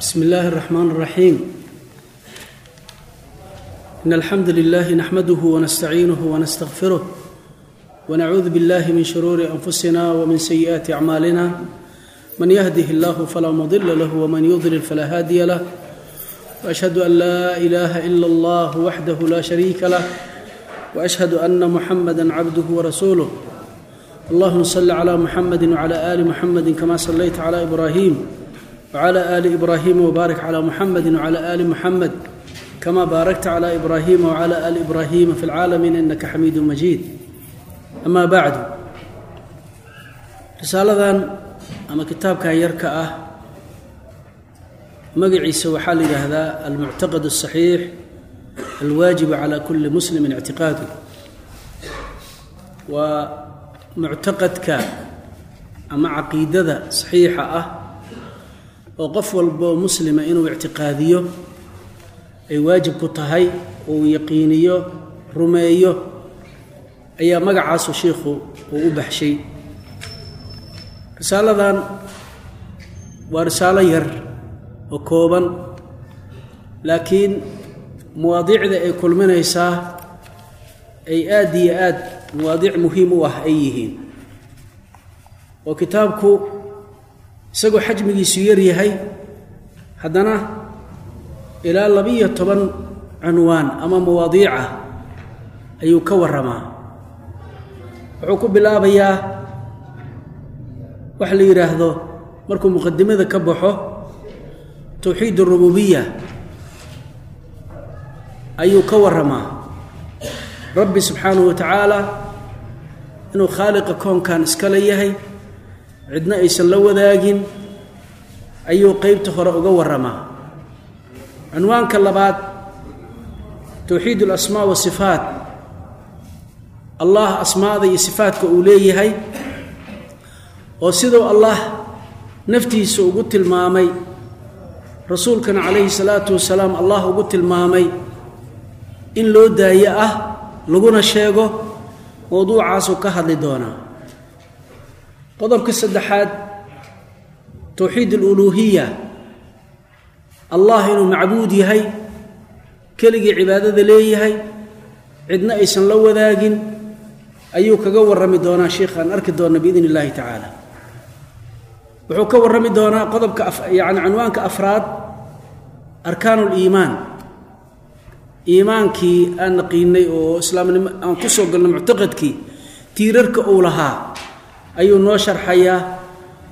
بسم الله الرحمن الرحيم إن الحمد لله نحمده ونستعينه ونستغفره ونعوذ بالله من شرور أنفسنا ومن سيئات أعمالنا من يهده الله فلا مضل له ومن يضلل فلا هادي له وأشهد أن لا إله إلا الله وحده لا شريك له وأشهد أن محمدا عبده ورسوله اللهم صل على محمد وعلى آل محمد كما صليت على إبراهيم wcla ali ibraahima wbaarik cla muxamedi wcla aali muxamed kama baarakta cla ibraahima wcla aali ibraahima fi lcaalamiin inaka xamiidu majiid ama bacdu risaaladan ama kitaabkan yarka ah magaciisa waxaa la yidhaahdaa almuctaqad asaxiix alwaajibu cala kuli muslimin ictiqaadu waa muctaqadka ama caqiidada saxiixa ah oo qof walboo muslima inuu ictiqaadiyo ay waajib ku tahay uu yaqiiniyo rumeeyo ayaa magacaasu shiikhu uu u baxshay. Risaaladan waa risaalo yar oo kooban laakiin mawaadiicda ay kulminaysaa ay aad iyo aad mawaadiic muhiim u ah ay yihiin. Oo kitaabku isagoo xajmigiisu yar yahay haddana ilaa labiyo toban cunwaan ama mawaadiicah ayuu ka warramaa. Wuxuu ku bilaabayaa wax la yidhaahdo markuu muqadimada ka baxo towxiid arububiya ayuu ka warramaa. Rabbi subxaanahu wa tacaala inuu khaaliqa koonkan iskale yahay cidna aysan la wadaagin ayuu qeybta hore uga warramaa. Cunwaanka labaad towxiid alasmaa wasifaat allah asmaada iyo sifaatka uu leeyahay oo siduu allah naftiisa ugu tilmaamay. Rasuulkana calayhi salaatu wasalaam allah ugu tilmaamay in loo daayo ah laguna sheego mowduucaasuu ka hadli doonaa qodobka saddexaad towxiid aluluuhiya allah inuu macbuud yahay keligii cibaadada leeyahay cidna aysan la wadaagin ayuu kaga warrami doonaa sheikhaan arki doona biidn illaahi tacaala. Wuxuu ka warrami doonaa qodobka yani cinwaanka afraad arkaan liimaan iimaankii aan naqiinay oo islaamnimo aan ku soo galnay muctaqadkii tiirarka uu lahaa ayuu noo sharxayaa.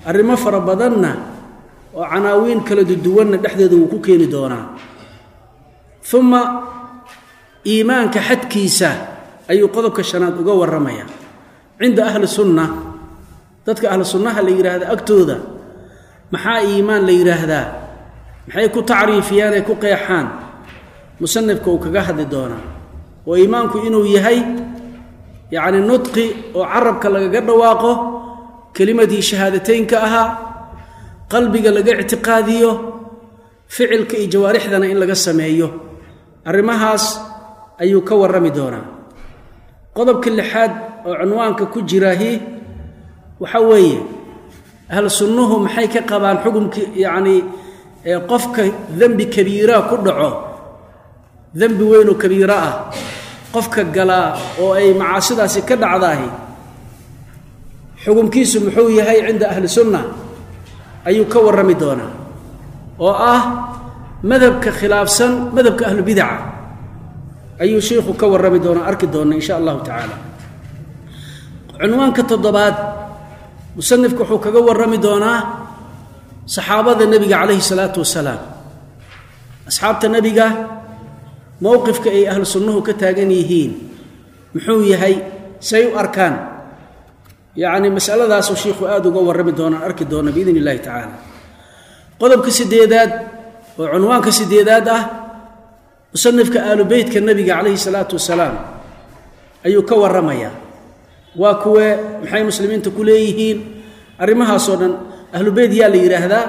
Arrimo fara badanna oo canaawiin kala duduwanna dhexdeeda wuu ku keeni doonaa. Uma iimaanka xadkiisa ayuu qodobka shanaad uga warramayaa. Cinda ahli sunna dadka ahlu sunnaha la yidhaahda agtooda maxaa iimaan la yidhaahdaa maxay ku tacriifiyaan ay ku qeexaan? Musanifka uu kaga hadli doonaa. Oo iimaanku inuu yahay yacni nudqi oo carabka lagaga dhawaaqo kelimadii shahaadateynka ahaa qalbiga laga ictiqaadiyo ficilka iyo jawaarixdana in laga sameeyo. Arrimahaas ayuu ka warrami doonaa. Qodobka lixaad oo cunwaanka ku jiraahi waxa weeye ahlu sunnuhu maxay ka qabaan xukumkii yacnii qofka dembi kabiiraa ku dhaco? Dembi weynoo kabiiro ah qofka galaa oo ay macaasidaasi ka dhacdaahi xukumkiisu muxuu yahay cinda ahli sunna ayuu ka warrami doonaa oo ah madhabka khilaafsan madhabka ahlubidaca ayuu shiikhu ka warrami doonaa arki doona insha allahu tacaala. Cunwaanka toddobaad musanifku wuxuu kaga warrami doonaa saxaabada nebiga calayhi salaatu wasalaam. Asxaabta nebiga mowqifka ay ahlu sunnuhu ka taagan yihiin muxuu yahay say u arkaan. Yacni masaladaasuu shiikhu aada uga warrami doonaan arki doona biidn illahi tacaala. Qodobka sideedaad oo cunwaanka sideedaad ah musanifka aalu beytka nebiga calayhi salaatu wasalaam ayuu ka warramayaa waa kuwee maxay muslimiinta ku leeyihiin? Arrimahaasoo dhan ahlu beyt yaa la yidhaahdaa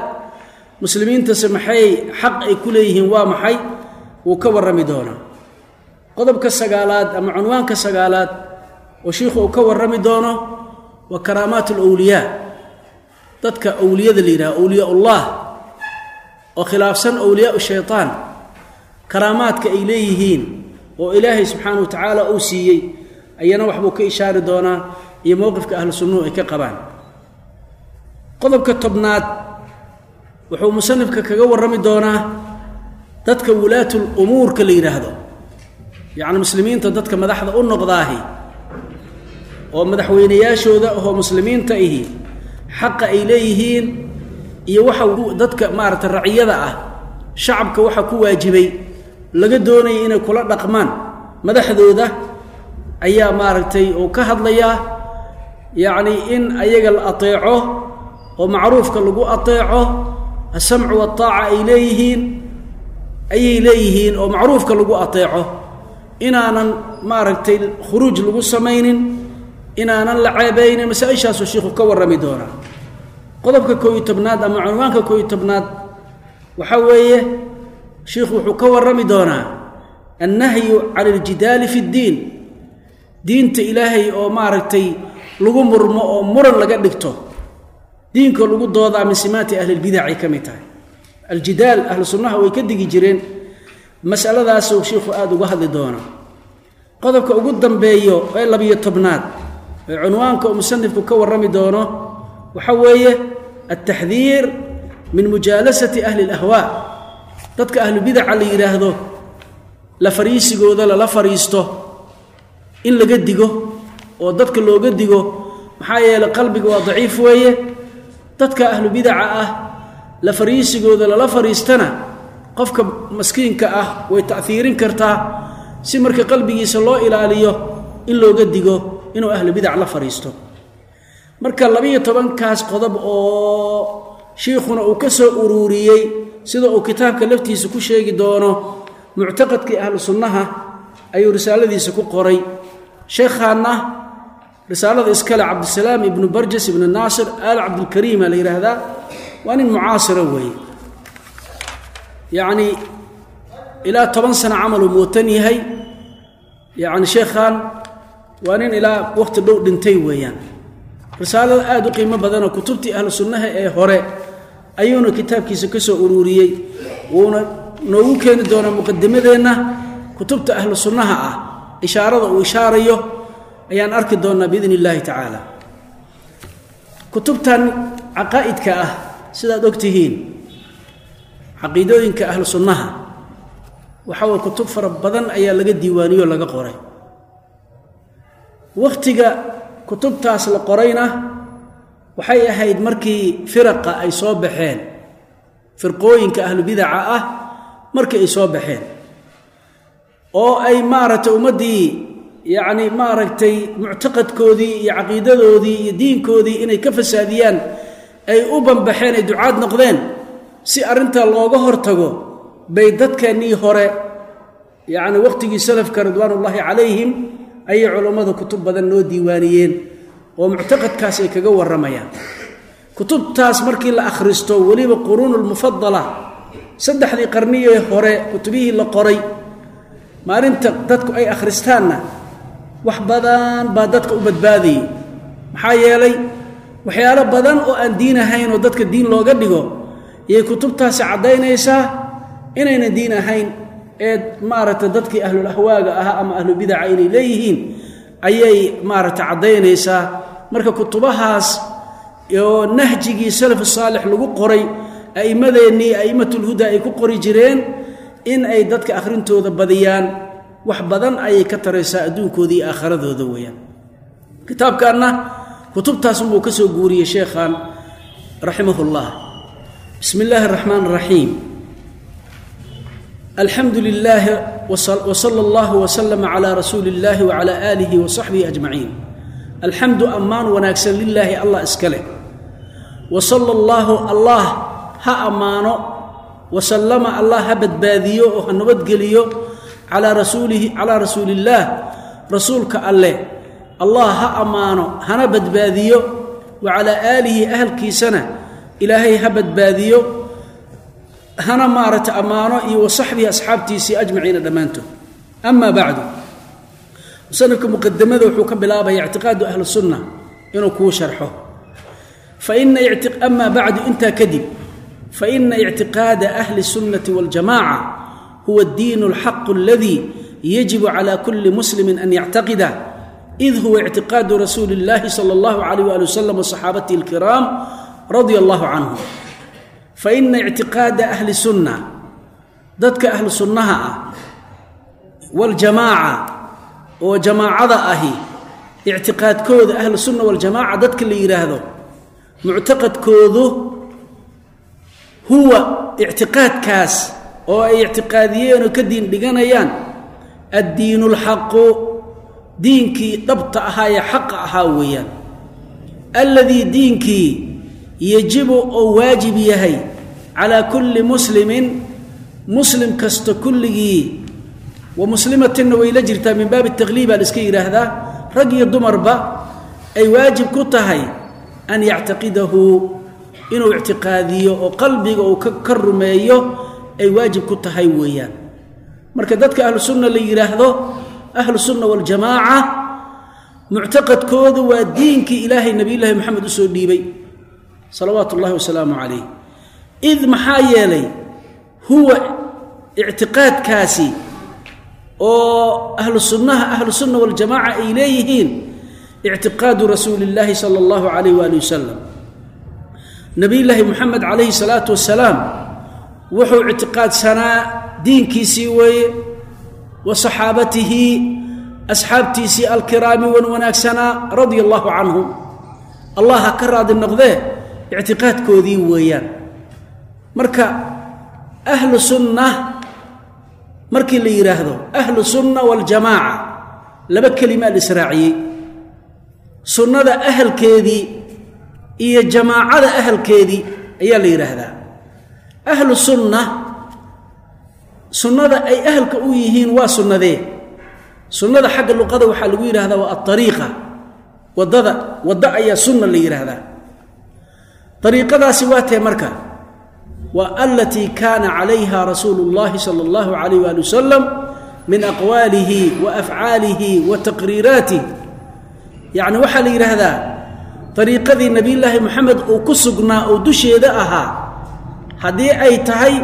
muslimiintase maxay xaq ay ku leeyihiin? Waa maxay wuu ka warrami doonaa. Qodobka sagaalaad ama cunwaanka sagaalaad oo shiikhu uu ka warrami doono waa karaamaat alwliyaa dadka awliyada la yidhaha awliyaa ullah oo khilaafsan awliyaau shaytaan karaamaadka ay leeyihiin oo ilaahay subxaana wa tacaala uu siiyey ayana waxbuu ka ishaari doonaa iyo mowqifka ahlu sunnuhu ay ka qabaan. Qodobka tobnaad wuxuu musanifka kaga warrami doonaa dadka wulaatul umuurka la yidhaahdo. Yacni muslimiinta dadka madaxda u noqdaahi oo madaxweynayaashooda oo muslimiinta ihi xaqa ay leeyihiin iyo waxa dadka maaragtay raciyada ah shacabka waxa ku waajibay laga doonaya inay kula dhaqmaan. Madaxdooda ayaa maaragtay uu ka hadlayaa yacni in ayaga la ateeco oo macruufka lagu ateeco asamcu waataaca ay leeyihiin ayay leeyihiin oo macruufka lagu ateeco inaanan maaragtay khuruuj lagu samaynin inaanan la ceebaynin masaa-ishaasuu shiikhu ka warrami doonaa. Qodobka koob iyo tobnaad ama cunwaanka koob iyo tobnaad waxaa weeye shiikhu wuxuu ka warrami doonaa annahyu cala aljidaali fi ddiin. Diinta ilaahay oo maaragtay lagu murmo oo muran laga dhigto. Diinka lagu doodaa min simaati ahlilbidacay ka mid tahay aljidaal ahlu sunnaha way ka digi jireen. Masaladaasuu shiikhu aada uga hadli doonaa qodobka ugu dambeeyo ee labiyo tobnaad ee cunwaanka uu musanifku ka warrami doono waxaa weeye altaxdiir min mujaalasati ahli اlahwaa dadka ahlubidaca la yidhaahdo la fariisigooda lala fariisto in laga digo oo dadka looga digo maxaa yeeley qalbiga waa daciif weeye. Dadka ahlubidaca ah la fariisigooda lala fariistana qofka maskiinka ah way ta'iirin kartaa si marka qalbigiisa loo ilaaliyo in looga digo inuu ahlubidac la fariisto. Marka labiyo tobankaas qodob oo shiikhuna uu ka soo uruuriyey sida uu kitaabka laftiisa ku sheegi doono muctaqadkii ahlu sunnaha ayuu risaaladiisa ku qoray. Sheekhaanna risaalada iskale cabdisalaam ibnu barjas ibnu naasir aal cabdilkariima la yidhaahdaa waa nin mucaasira weeye. Yacnii ilaa toban sano camaluu mootan yahay. Yacni sheekhaan waa nin ilaa wakhti dhow dhintay weeyaan. Risaalada aada u qiimo badanoo kutubtii ahlu sunnaha ee hore ayuuna kitaabkiisa ka soo uruuriyey wuuna noogu keeni doonaa muqadimadeenna kutubta ahlu sunnaha ah. Ishaarada uu ishaarayo ayaan arki doonnaa biidn illaahi tacaala. Kutubtan caqaa'idka ah sidaad og tihiin caqiidooyinka ahlu sunnaha waxa way kutub fara badan ayaa laga diiwaaniyo laga qoray. Wakhtiga kutubtaas la qorayna waxay ahayd markii firaqa ay soo baxeen firqooyinka ahlubidaca ah markii ay soo baxeen. Oo ay maaragtay ummaddii yacni maaragtay muctaqadkoodii iyo caqiidadoodii iyo diinkoodii inay ka fasaadiyaan ay u banbaxeen ay ducaad noqdeen si arrintaa looga hortago bay dadkeennii hore yacni wakhtigii salafka ridwaanullaahi calayhim ayay culummada kutub badan noo diiwaaniyeen oo muctaqadkaas ay kaga warramayaan. Kutubtaas markii la akhristo weliba quruunulmufadala saddexdii qarniyee hore kutubihii la qoray maalinta dadku ay akhristaanna wax badan baa dadka u badbaadayay. Maxaa yeelay waxyaalo badan oo aan diin ahayn oo dadka diin looga dhigo ayay kutubtaasi caddaynaysaa inayna diin ahayn ee maaragtay dadkii ahlul ahwaaga ahaa ama ahlubidaca inay leeyihiin ayay maaragtay caddaynaysaa. Marka kutubahaas oo nahjigii salafu saalix lagu qoray a'immadeennii a'immatulhuda ay ku qori jireen in ay dadka akhrintooda badiyaan. Wax badan ayay ka taraysaa adduunkooda iyo aakharadooda weeyaan. Kitaabkanna kutubtaasunbuu ka soo guuriyey sheekhan raximahullah. Bismi illaahi araxmaan araxiim alxamdu lilaahi wsala allahu waslama calaa rasuuli illaahi wacalaa aalihi wa saxbihi ajmaciin alxamdu ammaan wanaagsan lilaahi allah iska leh. Wa sala allaahu allah ha ammaano. Wasallama allah ha badbaadiyo oo ha nabadgeliyo. Calaa rasuulihi calaa rasuuliillaah rasuulka alleh allah ha ammaano hana badbaadiyo wa calaa aalihi ahalkiisana ilaahay ha badbaadiyo hana maaragtay ammaano iyo wa saxbihi asxaabtiisii ajmaciina dhammaantood ama bacdu musanifka muqadamada wuxuu ka bilaabaya ictiqaadu ahli sunna inuu kuu sharxo fa ina amaa bacdu intaa kadib faina ictiqaada ahli الsunnati wاljamaca huwa اdiin اlxaq اladii yajibu clى kuli muslimi an yactaqida id huwa ictiqaadu rasuuli اllahi salى اllahu عalيh wali waslm wصaxaabatihi اlkiraam radia allahu canhum faina ictiqaada ahli sunna dadka ahlu sunnaha ah waljamaaca oo jamaacada ahi ictiqaadkooda ahlu sunna waljamaaca dadka la yidhaahdo muctaqadkoodu huwa ictiqaadkaas oo ay ictiqaadiyeen oo ka diin dhiganayaan addiinu lxaqu diinkii dhabta ahaa ee xaqa ahaa weeyaan. Alladii diinkii yajibu oo waajib yahay calaa kulli muslimin muslim kasta kulligii wa muslimatinna way la jirtaa min baabi takliibaa la iska yidhaahdaa rag iyo dumarba ay waajib ku tahay an yactaqidahu inuu ictiqaadiyo oo qalbiga uu ka rumeeyo ay waajib ku tahay weeyaan. Marka dadka ahlu sunna la yidhaahdo ahlu sunna waljamaaca muctaqadkoodu waa diinkii ilaahay nebiyullaahi moxamed u soo dhiibay salawaatu ullahi wasalaamu calayh. Id maxaa yeelay huwa ictiqaadkaasi oo ahlu sunnaha ahlu sunna waljamaaca ay leeyihiin ictiqaadu rasuuli illaahi sala allahu calayh waali wasalam nebiyullaahi moxamed calayhi salaatu wasalaam wuxuu ictiqaadsanaa diinkiisii weeye wa saxaabatihi asxaabtiisii alkiraami wan wanaagsanaa radia allahu canhum. Allah ha ka raadi noqdee ictiqaadkoodii weeyaan. Marka ahlu sunna markii la yidhaahdo ahlu sunna waljamaaca laba kelimaa la israaciyey. Sunnada ahalkeedii iyo jamaacada ahalkeedii ayaa la yidhaahdaa ahlu sunna sunnada ay ahalka u yihiin waa sunnadee sunnada xagga luqada waxaa lagu yidhahdaa waa aariiqa waddada waddo ayaa sunna la yidhaahdaa ariiqadaasi waa tee marka waa alatii kaana calayha rasuulu اllahi salى اllahu alayh wali wasalam min aqwaalihi wa afcaalihi wa taqriiraatih yacni waxaa la yidhaahdaa ariiqadii nebiyullaahi moxamed uu ku sugnaa oo dusheeda ahaa haddii ay tahay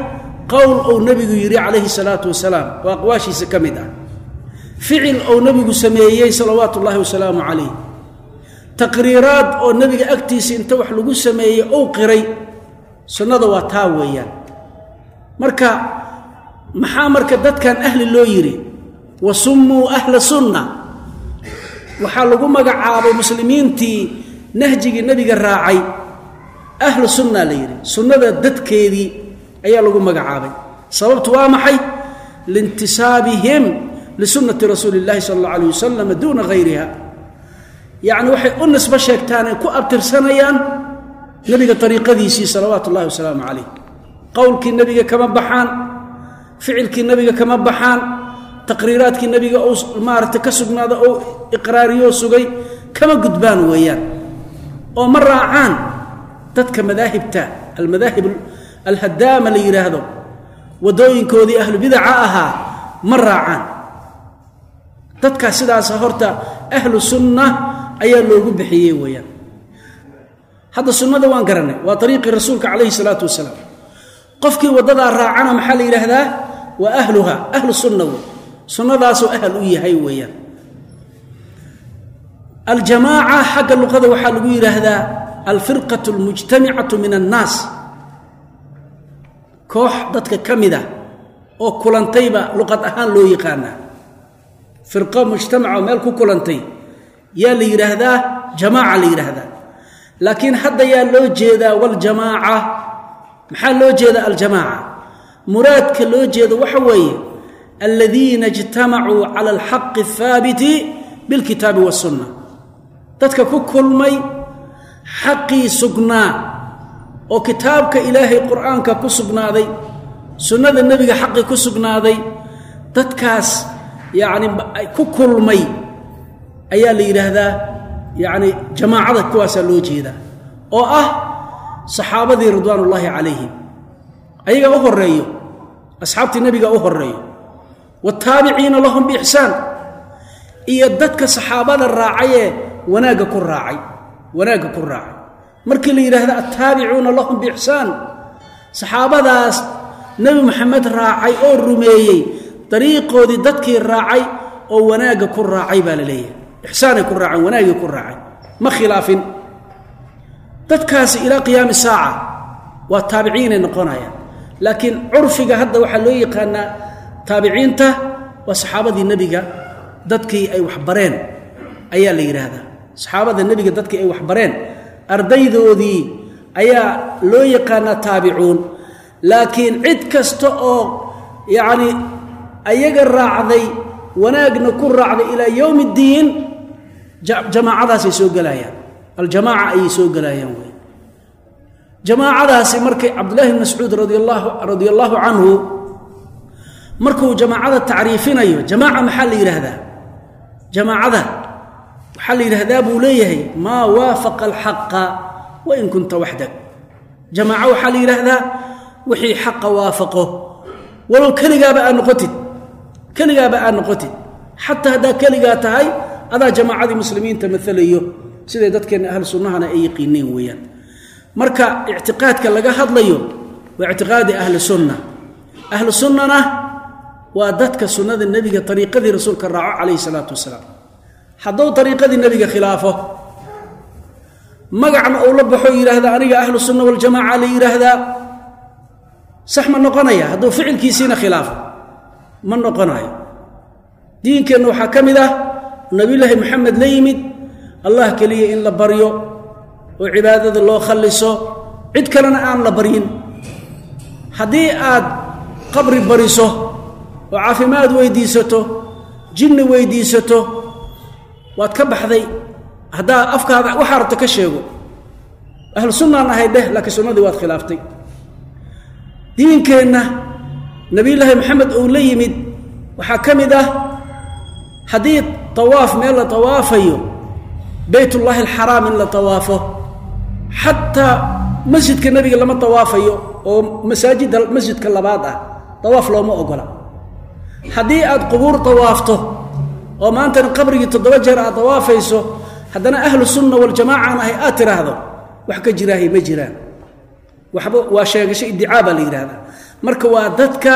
qowl ou nebigu yidhi calayhi salaatu wasalaam oo aqwaashiisa ka mid ah. Ficil ou nebigu sameeyey salawaatu ullaahi wasalaamu calayh. Taqriiraad oo nebiga agtiisa inta wax lagu sameeyey ou qiray sunnada waa taa weeyaan. Marka maxaa marka dadkan ahli loo yidhi? Wa summuu ahla sunna. Waxaa lagu magacaabay muslimiintii nahjigii nebiga raacay. Ahlu sunna la yidhi sunnada dadkeedii ayaa lagu magacaabay. Sababtu waa maxay? Liintisaabihim lisunnati rasuuli اllahi sala اllau alayh wasalam duuna hayriha yacni waxay u nisbo sheegtaan ay ku abtirsanayaan nebiga ariiqadiisii salawaatu ullahi wasalaamu calayh. Qowlkii nebiga kama baxaan ficilkii nebiga kama baxaan taqriiraadkii nebiga uu maaragtay ka sugnaada ou iqraariyoo sugay kama gudbaan weeyaan. Oo ma raacaan dadka madaahibta almadaahib alhadaama la yidhaahdo waddooyinkoodii ahlubidaca ahaa ma raacaan. Dadkaas sidaasa horta ahlu sunna ayaa loogu bixiyey weeyaan. Hadda sunnada waan garanay waa ariiqii rasuulka calayhi salaatu wasalaam. Qofkii waddadaa raacana maxaa la yidhaahdaa waa ahluha ahlu sunna wey. Sunnadaasoo ahal u yahay weeyaan. Aljamaaca xagga luqada waxaa lagu yidhaahdaa alfirqatu almujtamicatu min annaas koox dadka ka mid a oo kulantayba luqad ahaan loo yaqaanaa. Firqo oo meel ku kulantay yaa la yidhaahdaa jamaaca la yidhaahdaa. Laakiin hadda yaa loo jeedaa waljamaaca maxaa loo jeeda aljamaaca muraadka loo jeedo waxa weeye aladiina ijtamacuu cala alxaqi ahaabiti bilkitaabi wasunna dadka ku kulmay xaqii sugnaa oo kitaabka ilaahay qur'aanka ku sugnaaday sunnada nebiga xaqii ku sugnaaday dadkaas yacni ku kulmay ayaa la yidhaahdaa yacni jamaacada kuwaasaa loo jeedaa oo ah saxaabadii ridwaan ullaahi calayhim. Ayagaa u horeeyo asxaabtii nebiga u horeeyo wataabiciina lahum biixsaan iyo dadka saxaabada raacayee wanaagga ku raacay wanaagga ku raacay markii la yidhaahdo attaabicuuna lahum biixsaan saxaabadaas nebi moxamed raacay oo rumeeyey dariiqoodii dadkii raacay oo wanaagga ku raacay baa la leeyahay. Ixsaanay ku raaceen wanaaggii ku raacay ma khilaafin. Dadkaasi ilaa qiyaami saaca waa taabiciinay noqonayaan. Laakiin curfiga hadda waxaa loo yaqaanaa taabiciinta waa saxaabadii nebiga dadkii ay waxbareen ayaa la yidhaahdaa. Saxaabada nebiga dadkii ay waxbareen ardaydoodii ayaa loo yaqaanaa taabicuun. Laakiin cid kasta oo yacni ayaga raacday wanaagna ku raacday ilaa yowmi اddiin jamaacadaasay soo gelayaan aljamaaca ayay soo gelayaan wey jamaacadaasi markay cabdullahi bn mascuud radi allaahu canhu markuu jamaacada tacriifinayo jamaaca maxaa la yidhaahdaa? Jamaacada waxaa la yidhaahdaa buu leeyahay maa waafaqa alxaqa wain kunta waxdak jamaaco waxaa la yidhaahdaa wixii xaqa waafaqo. Walow keligaaba aad noqotid keligaaba aad noqotid xataa haddaa keligaa tahay adaa jamaacadii muslimiinta maalayo siday dadkeenna ahlu sunnahana ay yaqiineen weeyaan. Marka ictiqaadka laga hadlayo waa ictiqaadi ahli sunna. Ahlu sunnana waa dadka sunnada nebiga ariiqadii rasuulka raaco calayhi salaatu wasalaam hadduu ariiqadii nebiga khilaafo. Magacna uu la baxo yidhaahda aniga ahlu sunna waljamaaca la yidhaahdaa? Sax ma noqonaya hadduu ficilkiisiina khilaafo. Ma noqonayo. Diinkeenna waxaa ka mid ah nabiyulaahi moxamed la yimid allah keliya in la baryo oo cibaadada loo khalliso. Cid kalena aan la baryin. Haddii aad qabri bariso oo caafimaad weydiisato jinni weydiisato waad ka baxday. Haddaa afkaada waxaa rabto ka sheego. Ahlu sunnaan ahay dheh laakiin sunnadii waad khilaaftay. Diinkeenna nebiyullaahi maxamed uu la yimid waxaa ka mid ah haddii tawaaf meel la tawaafayo baytullaahi alxaraam in la tawaafo xataa masjidka nebiga lama tawaafayo oo masaajidda masjidka labaad ah tawaaf looma ogola. Haddii aad qubuur tawaafto oo maantana qabrigii toddoba jeer aad tawaafayso haddana ahlu sunna waljamaacan ahay aad tiraahdo wax ka jiraahay ma jiraan. Waxba waa sheegasho iddicaa baa la yidhahdaa marka waa dadka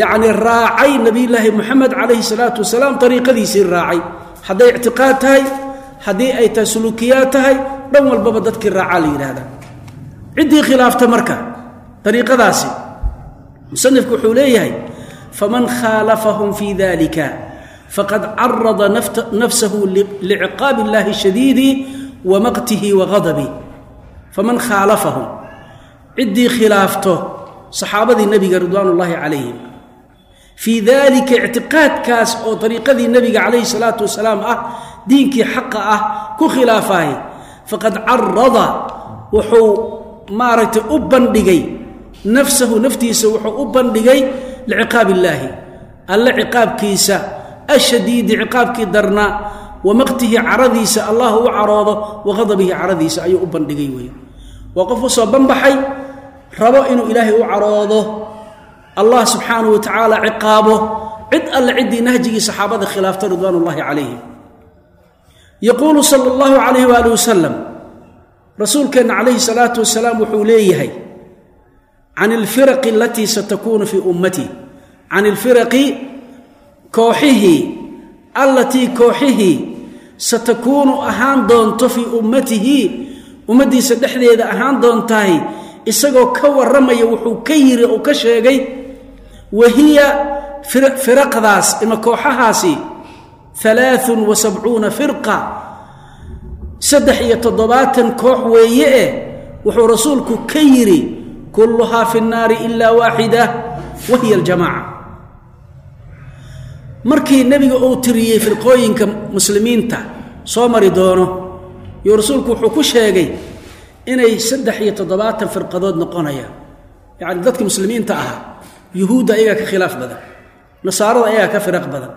yacni raacay nebiyullaahi moxamed calayhi salaatu wasalaam ariiqadiisii raacay. Hadday ictiqaad tahay haddii ay tahay suluukiyaad tahay dhan walbaba dadkii raacaa la yidhaahdaa. Ciddii khilaafta marka ariiqadaasi musanifku wuxuu leeyahay faman khaalafahum fii dalika faqad carada nafsahu liciqaabi اllahi shadiidi wa maqtihi wa gadabih faman khaalafahum ciddii khilaafto saxaabadii nebiga ridwaan ullaahi calayhim fii dalika ictiqaadkaas oo ariiqadii nebiga calayhi salaatu wasalaam ah diinkii xaqa ah ku khilaafahay faqad carada wuxuu maaragtay u bandhigay nafsahu naftiisa wuxuu u bandhigay liciqaab illaahi alle ashadiidi ciqaabkii darnaa wa maqtihi caradiisa allah u caroodo wa qadabihi caradiisa ayuu u bandhigay wey waa qof u soo banbaxay rabo inuu ilaahay u caroodo allah subxaanahu wa tacaala ciqaabo cid alle ciddii nahjigii saxaabada khilaafta ridwaan ullaahi calayhim yaquulu sala allahu calayh waali wasalam rasuulkeenna calayhi salaatu wasalaam wuxuu leeyahay can ilfiraqi alatii satakuunu fii ummatii can ilfiraqi kooxihii allatii kooxihii satakuunu ahaan doonto fii ummatihi ummaddiisa dhexdeeda ahaan doontahay isagoo ka warramaya wuxuu ka yiri uu ka sheegay wa hiya firaqdaas ima kooxahaasi alaaun wa sabcuuna firqa saddex iyo toddobaatan koox weeye eh wuxuu rasuulku ka yidhi kulluhaa fi nnaari ilaa waaxida wa hiya aljamaaca markii nebiga uu tiriyey firqooyinka muslimiinta soo mari doono yuu rasuulku wuxuu ku sheegay inay saddex iyo toddobaatan firqadood noqonayaan. Yacni dadka muslimiinta ahaa yuhuudda ayagaa ka khilaaf badan nasaarada ayagaa ka firaq badan.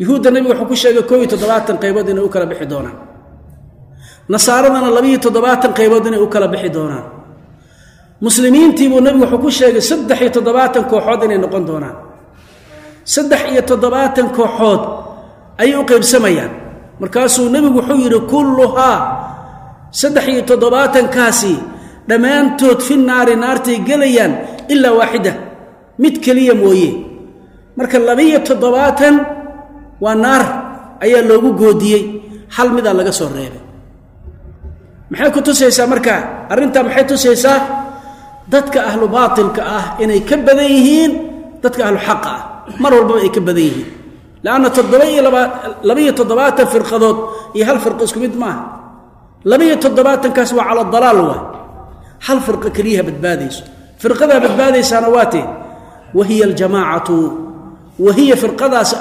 Yuhuudda nebiga wuxuu ku sheegay koob iyo toddobaatan qaybood inay u kala bixi doonaan. Nasaaradana labiiyo toddobaatan qaybood inay u kala bixi doonaan. Muslimiintiibuu nebigu wuxuu ku sheegay saddex iyo toddobaatan kooxood inay noqon doonaan saddex iyo toddobaatan kooxood ayay u qaybsamayaan. Markaasuu nebigu wuxuu yidhi kulluhaa. Saddex iyo toddobaatankaasi dhammaantood fi naari naartay gelayaan ilaa waaxida mid keliya mooye. Marka labiyo toddobaatan waa naar ayaa loogu goodiyey hal midaa laga soo reebay maxay ku tusaysaa marka? Arrintaa maxay tusaysaa? Dadka ahlu baatilka ah inay ka badan yihiin dadka ahlu xaqa ah mar walbaba ay ka badan yihiin. Lanna toddobaiyolabaiyo toddobaatan firqadood iyo hal firqo isku mid maaha. Labaiyo toddobaatankaas waa cala dalaal waay. Hal firqo keliyaha badbaadayso. Firqadaa badbaadaysaana waatee wahiya aljamaacatu wa hiya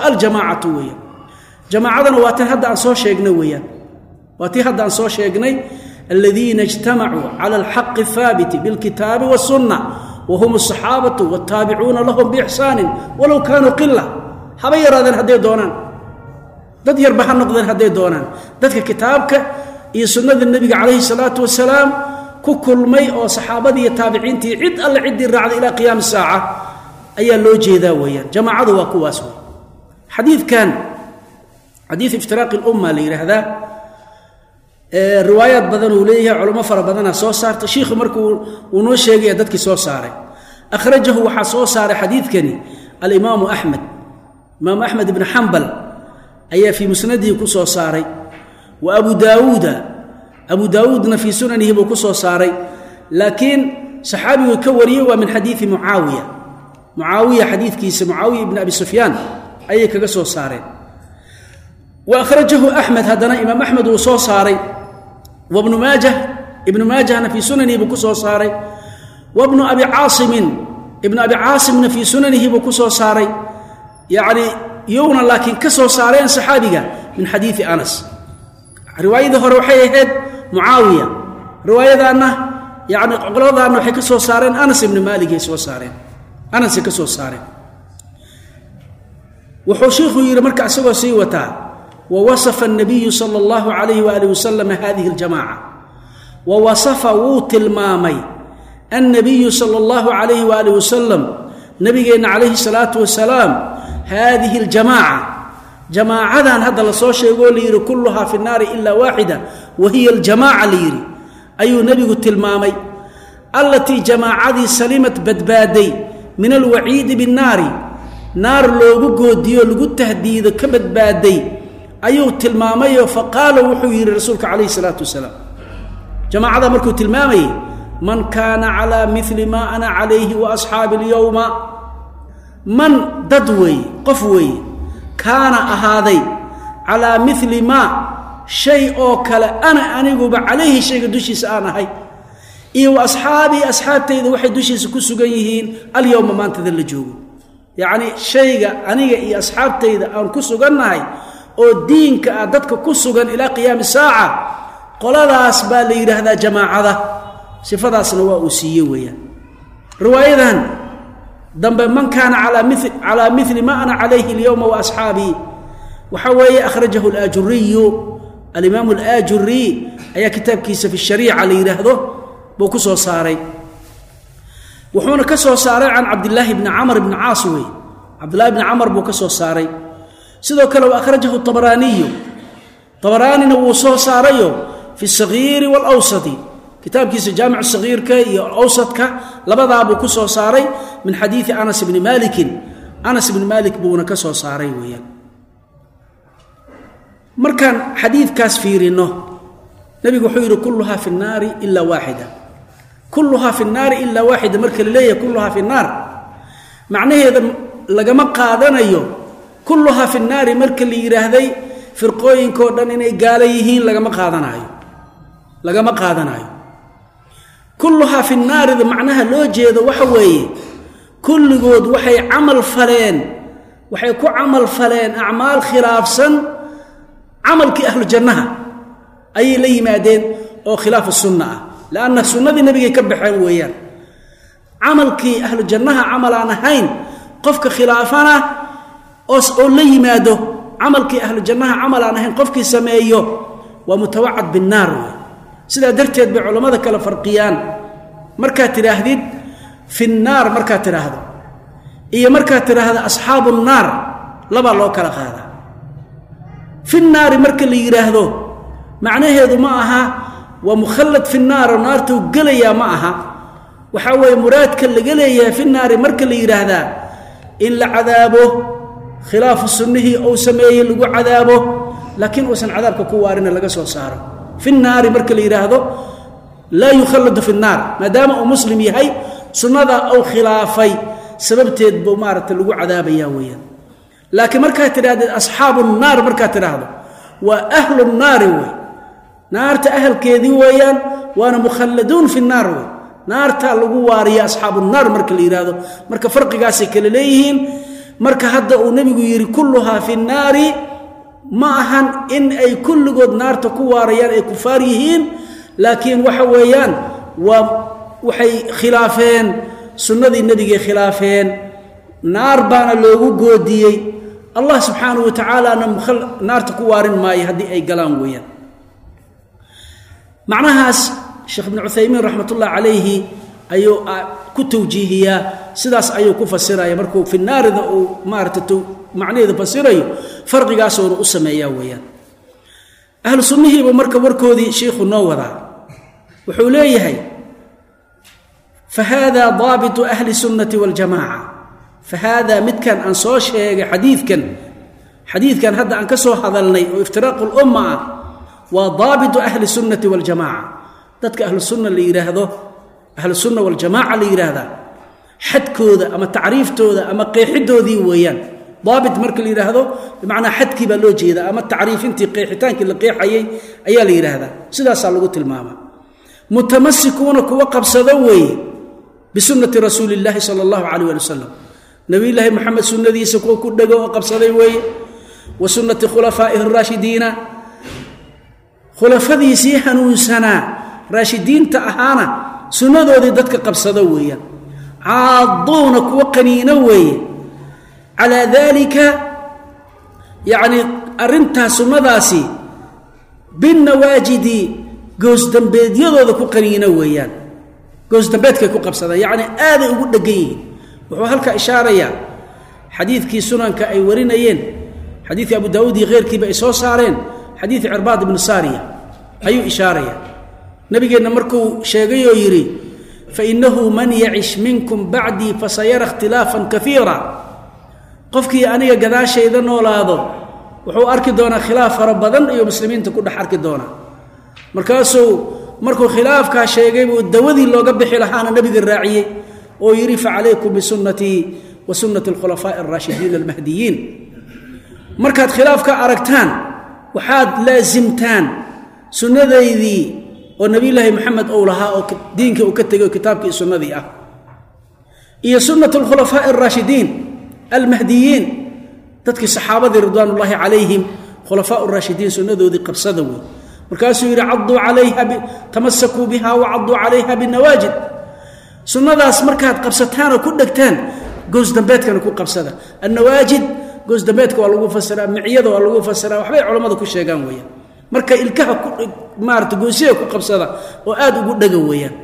aljamaacatu weeyaan. Jamaacadana waa tan hadda aan soo sheegnay weeyaan. Waa tii hadda aan soo sheegnay aladiina ijtamacuu cala alxaqi athaabiti bilkitaabi wasunna wahum asaxaabatu wataabicuna lahum biixsaanin walow kaanuu qila haba yaraadeen hadday doonaan dad yarba ha noqdeen hadday doonaan dadka kitaabka iyo sunnada nebiga calayhi salaatu wasalaam ku kulmay oo saxaabadii iyo taabiciintii cid alle ciddii raacday ilaa qiyaami saaca ayaa loo jeedaa weeyaan jamaacadu waa kuwaas wey xadiidkan xadiid iftiraaqi lumma la yidhaahdaa riwaayaad badan uu leeyahay culamo fara badana soo saarta shiikhu markuu uu noo sheegaya dadkii soo saaray. Akhrajahu waxaa soo saaray xadiidkani alimaamu axmed imaamu axmed ibni xambal ayaa fii musnadihi ku soo saaray. Wa abu daawuuda abu daawuudna fii sunanihi buu ku soo saaray. Laakiin saxaabigu ka wariyey waa min xadiidi mucaawiya. Mucaawiya xadiidkiisa mucaawiya ibni abi sufyaan ayay kaga soo saareen. Wa akhrajahu axmed haddana imaam axmed wuu soo saaray wabnu maajah ibnu maajahna fii sunanihi buu ku soo saaray wabnu abi caasimin ibnu abi caasimna fii sunanihi buu ku soo saaray yacni yowna laakiin ka soo saareen saxaabiga min xadiidi anas riwaayadii hore waxay ahayd mucaawiya riwaayadaanna yani qoladaanna waxay ka soo saareen anas ibni maaligay soo saareen anasay ka soo wwasafa nabiyu sal allahu calayhi waali wasalam hadihi ljamaaca wa wasafa wuu tilmaamay annabiyu sala allahu calayhi waali wasalam nabigeenna calayhi salaatu wasalaam haadihi aljamaaca jamaacadan hadda la soo sheegoo layidhi kulluhaa fi nnaari ila waaxida wa hiya aljamaaca layidhi ayuu nebigu tilmaamay allatii jamaacadii salimat badbaaday min alwaciidi binnaari naar loogu goodiyo lagu tahdiido ka badbaaday ayuu tilmaamayoo faqaala wuxuu yidhi rasuulka calayhi salaatu wasalaam. Jamaacada markuu tilmaamayey man kaana calaa mili maa ana calayhi wa asxaabi alyowma. Man dad weeye qof weeye kaana ahaaday calaa mili maa shay oo kale ana aniguba calayhi shayga dushiisa aan ahay. Iyo wa asxaabii asxaabtayda waxay dushiisa ku sugan yihiin alyowma maantada la joogo. Yacnii shayga aniga iyo asxaabtayda aan ku sugannahay oo diinka ah dadka ku sugan ilaa qiyaami saaca qoladaas baa la yidhaahdaa jamaacada. Sifadaasna waa uu siiye weeyaan. Riwaayadan dambe man kaana calaa mili ma ana calayhi alyowma wa asxaabii. Waxaa weeye akhrajahu alaajuriyu alimaamu alaajuri ayaa kitaabkiisa fi shariica la yidhaahdo buu ku soo saaray. Wuxuuna ka soo saaray can cabdillaahi bni camr bni caas wey cabdillahi bni camar buu ka soo saaray sidoo kale wa akhrajahu abaraaniyu abaraanina wuu soo saarayo fi sahiiri wlwsati kitaabkiisa jaamic sahiirka iyo awsadka labadaabuu ku soo saaray min xadiii anas bni malikin anas bni malik buuna ka soo saaray weyaan markaan xadiikaas fiirino nabigu wuxuu yidhi kulluhaa fi naari ilaa waaxida. Kulluhaa fi naari ilaa waaxida marka la leeyahay kulluhaa fi naar macnaheeda lagama qaadanayo kulluhaa fi naari marka la yidhaahday firqooyinkao dhan inay gaalo yihiin lagama qaadanaayo lagama qaadanaayo kulluhaa fi naarida macnaha loo jeedo waxa weeye kulligood waxay camal faleen waxay ku camal faleen acmaal khilaafsan camalkii ahlu jannaha ayay la yimaadeen oo khilaafu sunna ah. Leanna sunnadii nebigay ka baxeen weeyaan. Camalkii ahlu jannaha camal aan ahayn qofka khilaafana oo la yimaado camalkii ahlu jannaha camal aan ahayn qofkii sameeyo waa mutawacad binnaar. Wey sidaa darteed bay culammada kale farqiyaan. Markaad tidhaahdid fi nnaar markaad tidhaahdo iyo markaad tidhaahdo asxaabu nnaar labaa loo kala qaadaa fi nnaari marka la yidhaahdo macnaheedu ma aha waa mukhallad fi naar oo naartuu gelayaa ma aha. Waxaa weeye muraadka laga leeyahay fi naari marka la yidhaahdaa in la cadaabo khilaafu sunnihii uu sameeyey lagu cadaabo laakiin uusan cadaabka ku waarina laga soo saaro. Fi naari marka la yidhaahdo laa yukhalladu fi naar maadaama uu muslim yahay sunnadaa uu khilaafay sababteed buu maaragta lagu cadaabaya weeyaan. Laakiin markaad tidhahdeed asxaabu naar markaad tidhaahdo waa ahlu naari wey naarta ahalkeedii weeyaan waana mukhalladuun fi naar wey naartaa lagu waariya asxaabu naar marka la yidhaahdo marka farqigaasay kale leeyihiin marka hadda uu nebigu yidhi kulluhaa fi naari ma ahan in ay kulligood naarta ku waarayaan ay kufaar yihiin laakiin waxa weeyaan waa waxay khilaafeen sunnadii nebigay khilaafeen naar baana loogu goodiyey allah subxaanahu wa tacaalana naarta ku waarin maayo haddii ay galaan weeyaan. Macnahaas sheekh ibnu cuthaymiin raxmat ullah calayhi ayuu ku tawjiihiyaa. Sidaas ayuu ku fasiraya. Markuu fi uu maarata macnaheeda fasirayo farqigaasoona u sameeyaa weeyaan. Ahlu sunnihiibu marka warkoodii shiikhu noo wadaa wuxuu leeyahay fahada daabitu ahli sunnati waljamaaca fahada midkan aan soo sheegay xadiidkan xadiidkan hadda aan ka soo hadalnay oo iftiraaqu lumma ah waa daabitu ahli sunnati waljamaaca dadka ahlu sunna la yidhaahdo ahlu sunna waljamaaca la yidhaahdaa xadkooda ama tacriiftooda ama qeexidoodii weeyaan. Daabit marka la yidhaahdo bimacnaa xadkii baa loo jeedaa ama tacriifintii qeexitaankii la qeexayay ayaa la yidhaahdaa sidaasaa lagu tilmaamaa mutamasikuuna kuwa qabsado weeye bisunnati rasuuli illaahi sala allahu calayh ali wasalam nabiyulaahi moxamed sunnadiisa kuwa ku dhego oo qabsaday weeye. Wa sunnati khulafaa'ihi araashidiina khulafadiisii hanuunsanaa raashidiinta ahaana sunnadoodii dadka qabsado weeyaan. Caaduuna kuwa qaniino weeye. Calaa daalika yacnii arrintaas sunnadaasi binnawaajidi goosdambeedyadooda ku qaniino weeyaan. Goosdambeedkay ku qabsadaan. Yacnii aaday ugu dheggan yihiin. Wuxuu halkaa ishaarayaa xadiidkii sunanka ay warinayeen xadiidkii abu daawuud iyo kheyrkiiba ay soo saareen xadiidkii cirbaad ibnu saariya ayuu ishaaraya nabigeenna markuu sheegay oo yidhi fainahu man yacish minkum bacdii fasayara ikhtilaafan kaiira qofkii aniga gadaashayda noolaado wuxuu arki doonaa khilaaf fara badan iyo muslimiinta ku dhex arki doonaa. Markaasuu markuu khilaafkaa sheegay buu dawadii looga bixi lahaana nebiga raaciyey oo yidhi facalaykum bisunnatii wa sunnati alkhulafaa'i alraashidiin almahdiyiin. Markaad khilaafka aragtaan waxaad laasimtaan sunnadaydii oo nebiyulaahi moxamed ou lahaa oo diinkii uu ka tegay oo kitaabkii sunnadii ah. Iyo sunnat alkhulafaa'i alraashidiin almahdiyiin dadkii saxaabadii ridwaan calayhim khulafaau raashidiin sunnadoodii qabsada wey markaasuu yidhi caduu calayha tamasakuu biha wacaduu calayha binawaajid sunnadaas markaad qabsataan oo ku dhegtaan goosdambeedkana ku qabsada. Annawaajid goosdambeedka waa lagu fasiraa miciyada waa lagu fasiraa waxbay culammada ku sheegaan weeyaan marka ilkaha maarata goosiga ku qabsada oo aad ugu dhega weeyaan.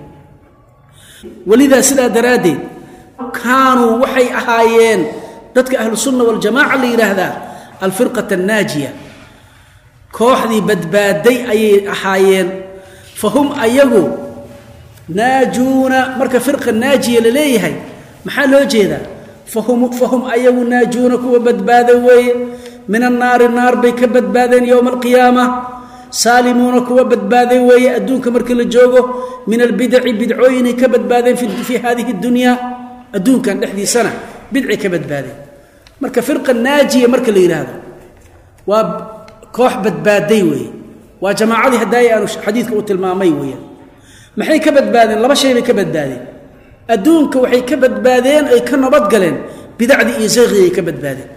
Welidaa sidaa daraaddeed kaanuu waxay ahaayeen dadka ahlu sunna waljamaaca la yidhaahdaa alfirqat annaajiya. Kooxdii badbaaday ayay ahaayeen. Fa hum ayagu naajuuna marka firqa naajiya la leeyahay maxaa loo jeedaa? Fahum fahum ayagu naajuuna kuwa badbaada weeye. Min annaari naar bay ka badbaadeen yowma alqiyaama saalimuuna kuwa badbaaday weeye adduunka markii la joogo min albidaci bidcooyinay ka badbaadeen fii hadihi dunyaa adduunkan dhexdiisana bidci ka badbaadeen. Marka firqa naajiya marka la yidhaahdo waa koox badbaaday weeye. Waa jamaacadii haddaay aanu xadiidka u tilmaamay weeyaan maxay ka badbaadeen? Laba shay bay ka badbaadeen. Adduunka waxay ka badbaadeen ay ka nabadgaleen bidacdii iyo sayqigii ay ka badbaadeen.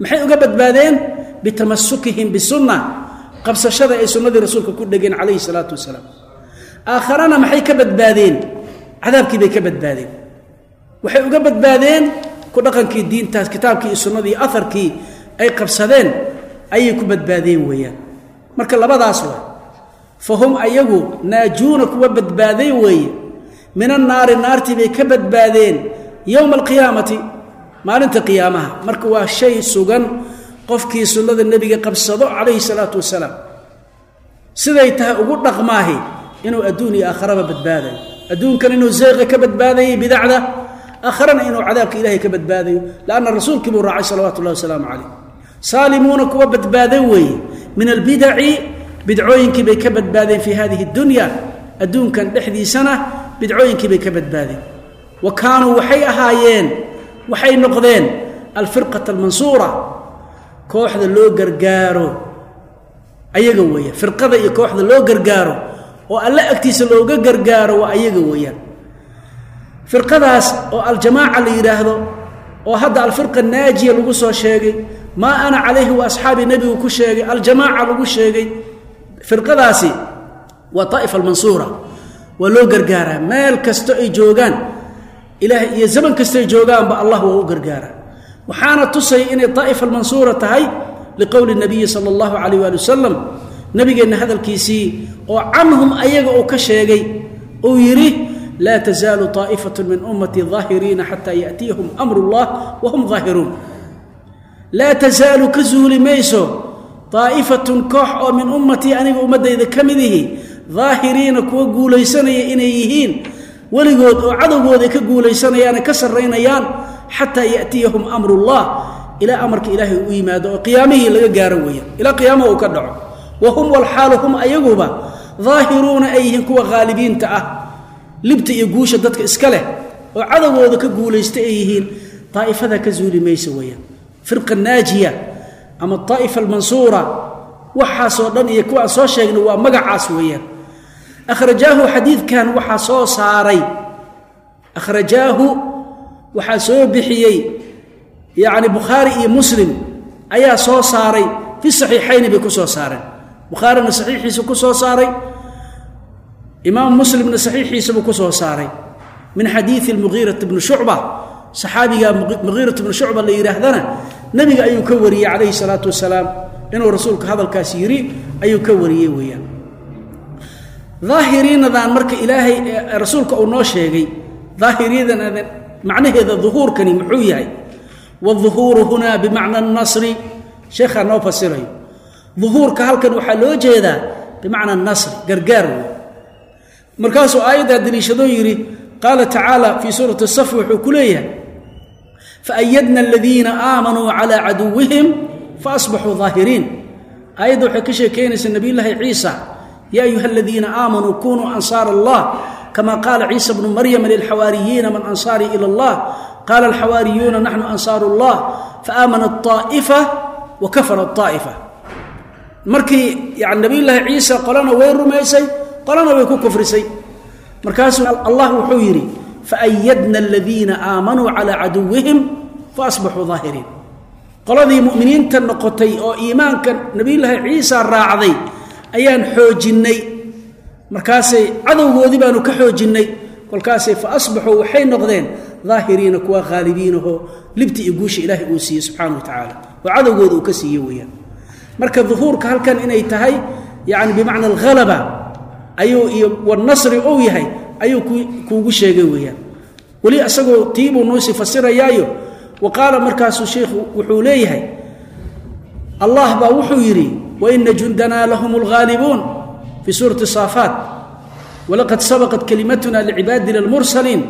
Maxay uga badbaadeen? Bitamasukihim bisunna qabsashada ay sunnadii rasuulka ku dhegeen calayhi salaatu wasalaam. Aakharana maxay ka badbaadeen? Cadaabkii bay ka badbaadeen. Waxay uga badbaadeen ku dhaqankii diintaas kitaabkii iyo sunnadii aharkii ay qabsadeen ayay ku badbaadeen weeyaan. Marka labadaas waa fa hum ayagu naajuuna kuwa badbaaday weeye min annaari naartii bay ka badbaadeen yowma alqiyaamati maalinta qiyaamaha. Marka waa shay sugan qofkii sunnada nebiga qabsado calayhi salaatu wasalaam. Siday tahay ugu dhaqmaahi inuu adduun iyo aakharaba badbaadayo. Adduunkan inuu zeyqa ka badbaadayay bidacda aakharana inuu cadaabka ilahay ka badbaadayo. Lanna rasuulkii buu raacay salawatu ullahi wasalaamu calayh. Saalimuuna kuwa badbaadan weeye. Min albidaci bidcooyinkii bay ka badbaadeen fii hadihi اdunya adduunkan dhexdiisana bidcooyinkii bay ka badbaadeen. Wa kaanuu waxay ahaayeen waxay noqdeen alfirqaة almansuura kooxda loo gargaaro. Ayaga weeyaan. Firqada iyo kooxda loo gargaaro oo alle agtiisa looga gargaaro waa ayaga weeyaan. Firqadaas oo aljamaaca la yidhaahdo oo hadda alfirqa naajiya lagu soo sheegay maa ana calayhi wa asxaabi nebigu ku sheegay aljamaaca lagu sheegay firqadaasi waa طaa'ifa almansuura waa loo gargaaraa. Meel kasto ay joogaan ilaah iyo zaman kasto ay joogaanba allah waa u gargaaraa waxaana tusay inay daa'ifa almansuura tahay liqowli nabiyi sala allahu calayh waali wasalam. Nabigeenna hadalkiisii oo canhum ayaga uu ka sheegay uu yidhi laa tazaalu taa'ifatu min ummatii daahiriina xataa yaatiyahum amru llah wahum daahiruun laa tasaalu ka zuuli mayso daa'ifatun koox oo min ummatii aniga ummaddayda ka midihi daahiriina kuwa guulaysanaya inay yihiin weligood oo cadowgooda ka guulaysanayaan ka sarraynayaan xataa ya'tiyahum amrullah. Ilaa amarka ilaahay u yimaado oo qiyaamihii laga gaaro weeyaan ilaa qiyaamaha uu ka dhaco. Wa walxaalu hum ayaguba daahiruuna ay yihiin kuwa haalibiinta ah. Libta iyo guusha dadka iska leh oo cadowgooda ka guulaysta ay yihiin daa'ifada ka zuuli maysa weeyaan firqa naajiya ama طaa'ifa almansuura waxaasoo dhan iyo kuwa soo sheegna waa magacaas weeyaan akhrajaahu xadiidkan waxaa soo saaray. Akhrajaahu waxaa soo bixiyey yacni bukhaari iyo muslim ayaa soo saaray fi saxiixayni bay ku soo saareen. Bukhaarina saxiixiisa ku soo saaray imaam muslimna saxiixiisa buu ku soo saaray. Min xadiidi mugiirati bni shucba saxaabiga mugiirat bnu shucba la yidhaahdana nebiga ayuu ka wariyey calayhi salaatu wasalaam. Inuu rasuulka hadalkaas yidhi ayuu ka wariyey weeyaan. Daahiriinadan marka ilaahay rasuulka uu noo sheegay daahiriyadan macnaheeda uhuurkani muxuu yahay? Wauhuuru hunaa bimacna nasri. Sheekhaa noo fasirayo uhuurka halkan waxaa loo jeedaa bimacna nasri gargaar wey markaasuu aayaddaa daliishadoo yidhi qaala tacaala fii suurati safi wuxuu ku leeyahay faayadna aladiina aamanuu calaa caduwihim faasbaxuu daahiriin aayadda waxay ka sheekaynaysaa nebiyulaahi ciisa yaa ayuha aladiina aamanuu kunuu ansaar allah kama qaala ciisa bnu maryama lilxawaariyiina man ansaarii ila allah qaala alxawaariyuuna naxnu ansaaru llah faamana aa'ifa wa kafara aa'ifa markii nabiyulaahi ciisa qolana way rumaysay qolana way ku kufrisay markaasuu allah wuxuu yidhi faayadna aladiina aamanuu calaa caduwihim faasbaxuu aahiriin qoladii muminiinta noqotay oo iimaanka nabiyulaahi ciisa raacday ayaan xoojinnay markaasay cadowgoodii baanu ka xoojinnay kolkaasay fa asbaxuu waxay noqdeen daahiriina kuwa haalibiinahoo libti iyo guusha ilaahay uu siiyey subxaana wa tacaala. Oo cadowgooda uu ka siiye weeyaan. Marka duhuurka halkan inay tahay yacni bimacna alhalaba ayuu iyo wanasri ou yahay ayuu kuugu sheegay weeyaan. Weli isagoo tiibuu nuusi fasirayaayo wa qaala markaasuu sheikhu wuxuu leeyahay allah baa wuxuu yidhi waina jundanaa lahum اlghaalibuun fii suurati saafaat walaqad sabaqat kelimatuna licibaadina lmursaliin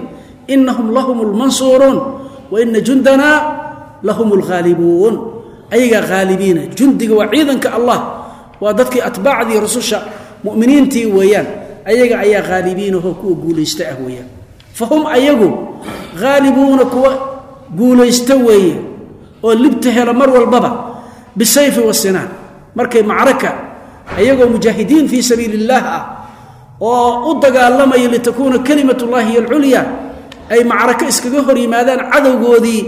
inahum lahum lmansuuruun wa ina jundanaa lahum lhaalibuun ayagaa haalibiina jundiga waa ciidanka allah waa dadkii atbaacdii rususha muminiintii weeyaan ayaga ayaa haalibiinahoo kuwa guulaysta ah weeyaan fahum ayagu haalibuuna kuwa guulaysta weeye oo libta hela mar walbaba bisayfi wasinaan markay macraka ayagoo mujaahidiin fii sabiili illaah ah oo u dagaalamaya litakuuna kalimat ullahi hiy alculya ay macrako iskaga hor yimaadaan cadowgoodii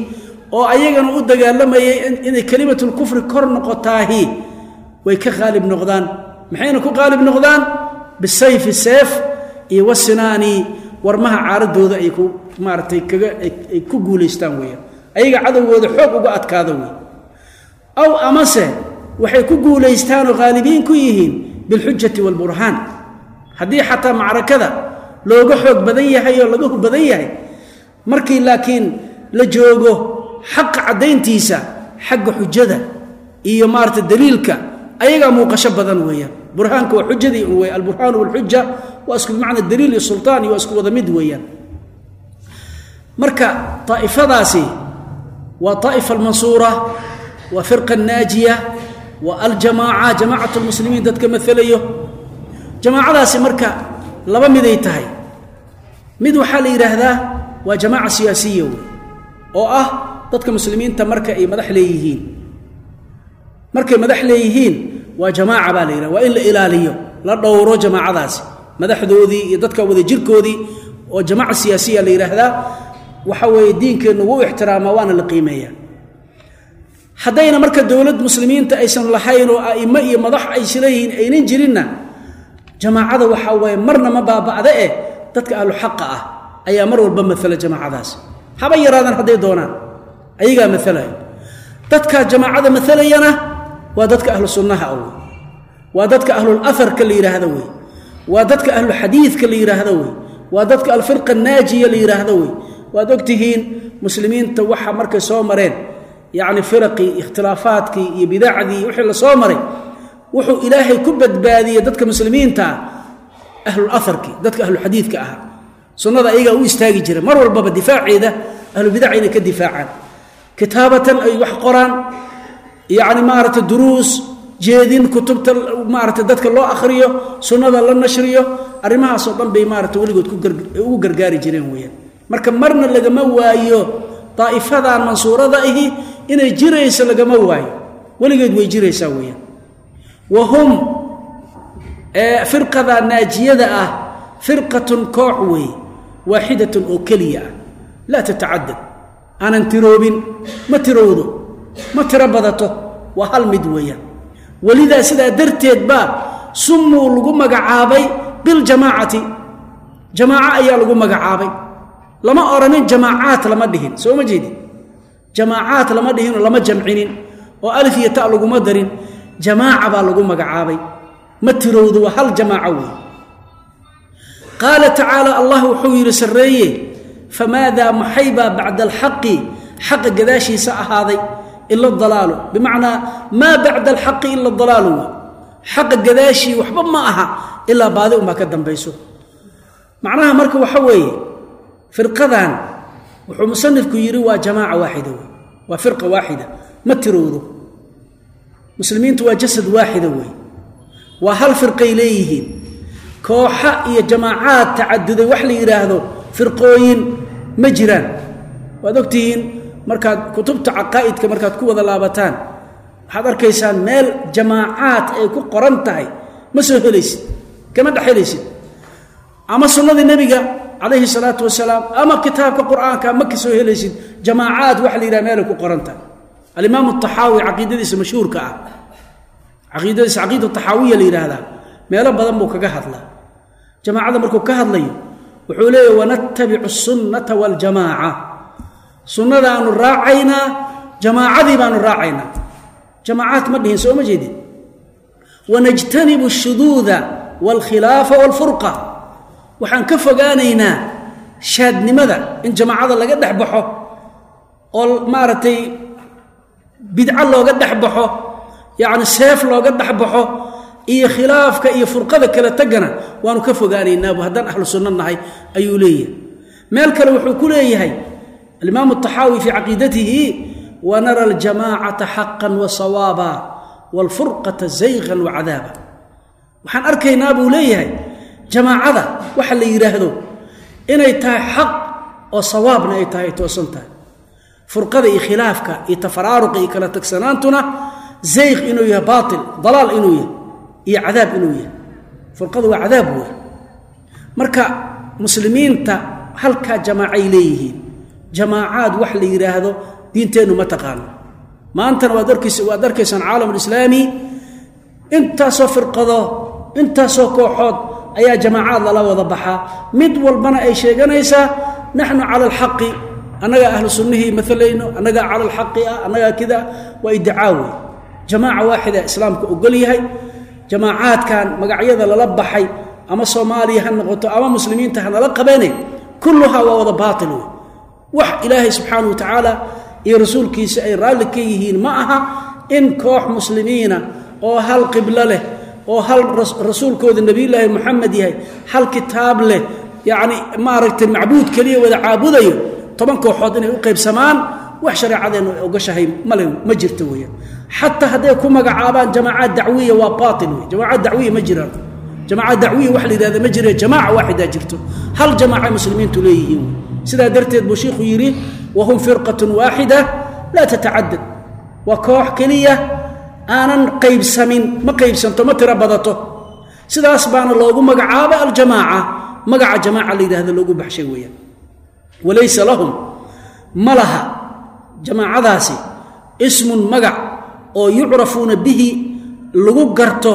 oo ayagana u dagaalamayay inay kelimatulkufri kor noqotaahi way ka haalib noqdaan. Maxayna ku qaalib noqdaan? Bisayfi seef iyo wasinaani warmaha caaradooda ay ku maaratay kaga ay ku guulaystaan weeyaan. Ayaga cadowgooda xoog uga adkaada wey aw amase waxay ku guulaystaan oo haalibiin ku yihiin bilxujati waalburhaan. Haddii xataa macrakada looga xoog badan yahay oo laga badan yahay markii laakiin la joogo xaqa caddayntiisa xagga xujada iyo maarata daliilka ayagaa muuqasho badan weeyaan burhaanka waa xujadii un wey alburhaan walxuja waa isku bimacna daliil iyo sultaan iyo waa isku wada mid weeyaan marka aa'ifadaasi waa طaa'ifa almansuura waa firqa naajiya waa aljamaaca jamaacat lmuslimiin dadka maalayo jamaacadaasi marka laba miday tahay. Mid waxaa la yidhaahdaa waa jamaaca siyaasiya wey oo ah dadka muslimiinta marka ay madax leeyihiin. Markay madax leeyihiin waa jamaaca baa la yidhahda waa in la ilaaliyo la dhowro jamaacadaasi madaxdoodii iyo dadka wadajirkoodii oo jamaaca siyaasiya la yidhaahdaa waxa weeye diinkeennu wuu ixtiraamaa waana la qiimeeyaa haddayna marka dowlad muslimiinta aysan lahayn oo a'imo iyo madax aysan leeyihiin aynan jirinna jamaacada waxaa weeye marna ma baaba'da eh dadka ahlu xaqa ah ayaa mar walba maala jamaacadaas. Haba yaraadaan hadday doonaan. Ayagaa maalaya dadka jamaacada maalayana waa dadka ahlu sunnaha wey waa dadka ahlulaharka la yidhaahdo wey waa dadka ahluxadiidka la yidhaahdo wey waa dadka alfirqa naajiya la yidhaahdo wey waad ogtihiin muslimiinta waxa markay soo mareen yacni firaqii ikhtilaafaadkii iyo bidacdii wixii la soo maray wuxuu ilaahay ku badbaadiyey dadka muslimiinta ah ahlulaharkii dadka ahluxadiidka ahaa. Sunnada ayagaa u istaagi jira mar walbaba difaaceeda ahlubidaca inay ka difaacaan. Kitaabatan ay wax qoraan yacni maaragtay duruus jeedin kutubta maaragtay dadka loo akhriyo sunnada la nashriyo arrimahaasoo dhan bay maarata weligood ugu gargaari jireen weeyaan. Marka marna lagama waayo daa'ifadan mansuurada ahi inay jirayso lagama waayo weligeed way jiraysaa weeyaan wa hum firqada naajiyada ah firqatun koox weeye waaxidatun oo keliya ah laa tatacadad aanan tiroobin ma tirowdo ma tiro badato waa hal mid weeyaan welidaa sidaa darteed baa summuu lagu magacaabay biljamaacati jamaaco ayaa lagu magacaabay lama odhanin jamaacaat lama dhihin. Soo ma jeedin jamaacaat lama dhihinoo lama jamcinin oo alif iyo ta laguma darin. Jamaaca baa lagu magacaabay. Ma tirowdo waa hal jamaaco wey qaala tacaala allah wuxuu yidhi sarreeye famaadaa maxaybaa bacda alxaqi xaqa gadaashiisa ahaaday ila dalaalu. Bimacnaa maa bacda alxaqi ila dalaalu? Wey xaqa gadaashii waxba ma aha ilaa baadi unbaa ka dambayso. Macnaha marka waxa weeye firqadan. Wuxuu musanifku yidhi waa jamaaca waaxida wey waa firqa waaxida ma tirowdo muslimiintu waa jasad waaxida wey. Waa hal firqay leeyihiin. Kooxa iyo jamaacaad tacaduday wax la yidhaahdo firqooyin ma jiraan. Waad ogtihiin markaad kutubta caqaa'idka markaad ku wada laabataan waxaad arkaysaan meel jamaacaad ay ku qoran tahay ma soo helaysid kama dhex helaysid. Ama sunnadii nebiga calayhi salaatu wasalaam ama kitaabka qur'aanka ma ka helaysid jamaacaad waxa la yidhaha meelay ku qoran tahay alimaam taxaawi caqiidadiisa mashhuurka ah caqiidadiisa caqiida taxaawiya la yidhaahdaa meelo badan buu kaga hadlaa jamaacada markuu ka hadlayo wuxuu leeyahy wanatabicu sunnata waljamaaca sunnadaanu raacaynaa jamaacadii baanu raacaynaa jamaacaad ma dhihin soo ma jeedin wanajtanibu ashuduuda waalkhilaafa waalfurqa waxaan ka fogaanaynaa shaadnimada in jamaacada laga dhex baxo oo maaragtay bidco looga dhex baxo yacni seef looga dhex baxo iyo khilaafka iyo furqada kala tegana waanu ka fogaanaynaab haddaan ahlu sunno nahay ayuu leeyahay meel kale wuxuu ku leeyahay alimaam الطaxaawi fii caqiidatihi wanara اljamaacata xaqa wasawaaba wاlfurqata zaygan wacadaaba waxaan arkaynaa buu leeyahay jamaacada waxa la yidhaahdo inay tahay xaq oo sawaabna ay tahay ay toosan tahay. Furqada iyo khilaafka iyo tafaraaruqa iyo kala tagsanaantuna zayq inuu yahay baail dalaal inuu yahay iyo cadaab inuu yahay. Furqadu waa cadaab wey marka muslimiinta halkaa jamaacay leeyihiin jamaacaad wax la yidhaahdo diinteennu ma taqaano. Maantana waad arkaysa waad arkaysaan caalam intaasoo firqado intaasoo kooxood ayaa jamaacaad lala wada baxaa mid walbana ay sheeganaysaa naxnu cala alxaqi annagaa ahlu sunnihii maalayno annagaa cala alxaqi ah annagaa kida waa iddicaawe jamaaca waaxida islaamka ogol yahay. Jamaacaadkan magacyada lala baxay ama soomaaliya ha noqoto ama muslimiinta hanala qabane kulluhaa waa wada baatil wey wax ilaahay subxaana wa tacaala iyo rasuulkiisa ay raalli ka yihiin ma aha in koox muslimiina oo hal qiblo leh oo hal rasuulkooda nebiyullaahi moxamed yahay hal kitaab leh yacni maaragtay macbuud keliya wada caabudayo toban kooxood inay u qaybsamaan wax shareecadeennu ay ogashahay male ma jirto weeyaan xataa hadday ku magacaabaan jamaacaad dacwiya waa baatil wey jamaacaad dacwiya ma jiraan. Jamaacaad dacwiya wax la yidhahda ma jire jamaaca waaxidaa jirto. Hal jamaaca muslimiintu leeyihiin wey sidaa darteed buu shiikhuu yidhi wahum firqatun waaxida laa tatacadad. Waa koox keliya aanan qaybsamin ma qaybsanto ma tiro badato. Sidaas baana loogu magacaaba aljamaaca. Magaca jamaaca la yidhahda loogu baxshay weeyaan. Walaysa lahum ma laha. Jamaacadaasi ismun magac oo yucrafuuna bihi lagu garto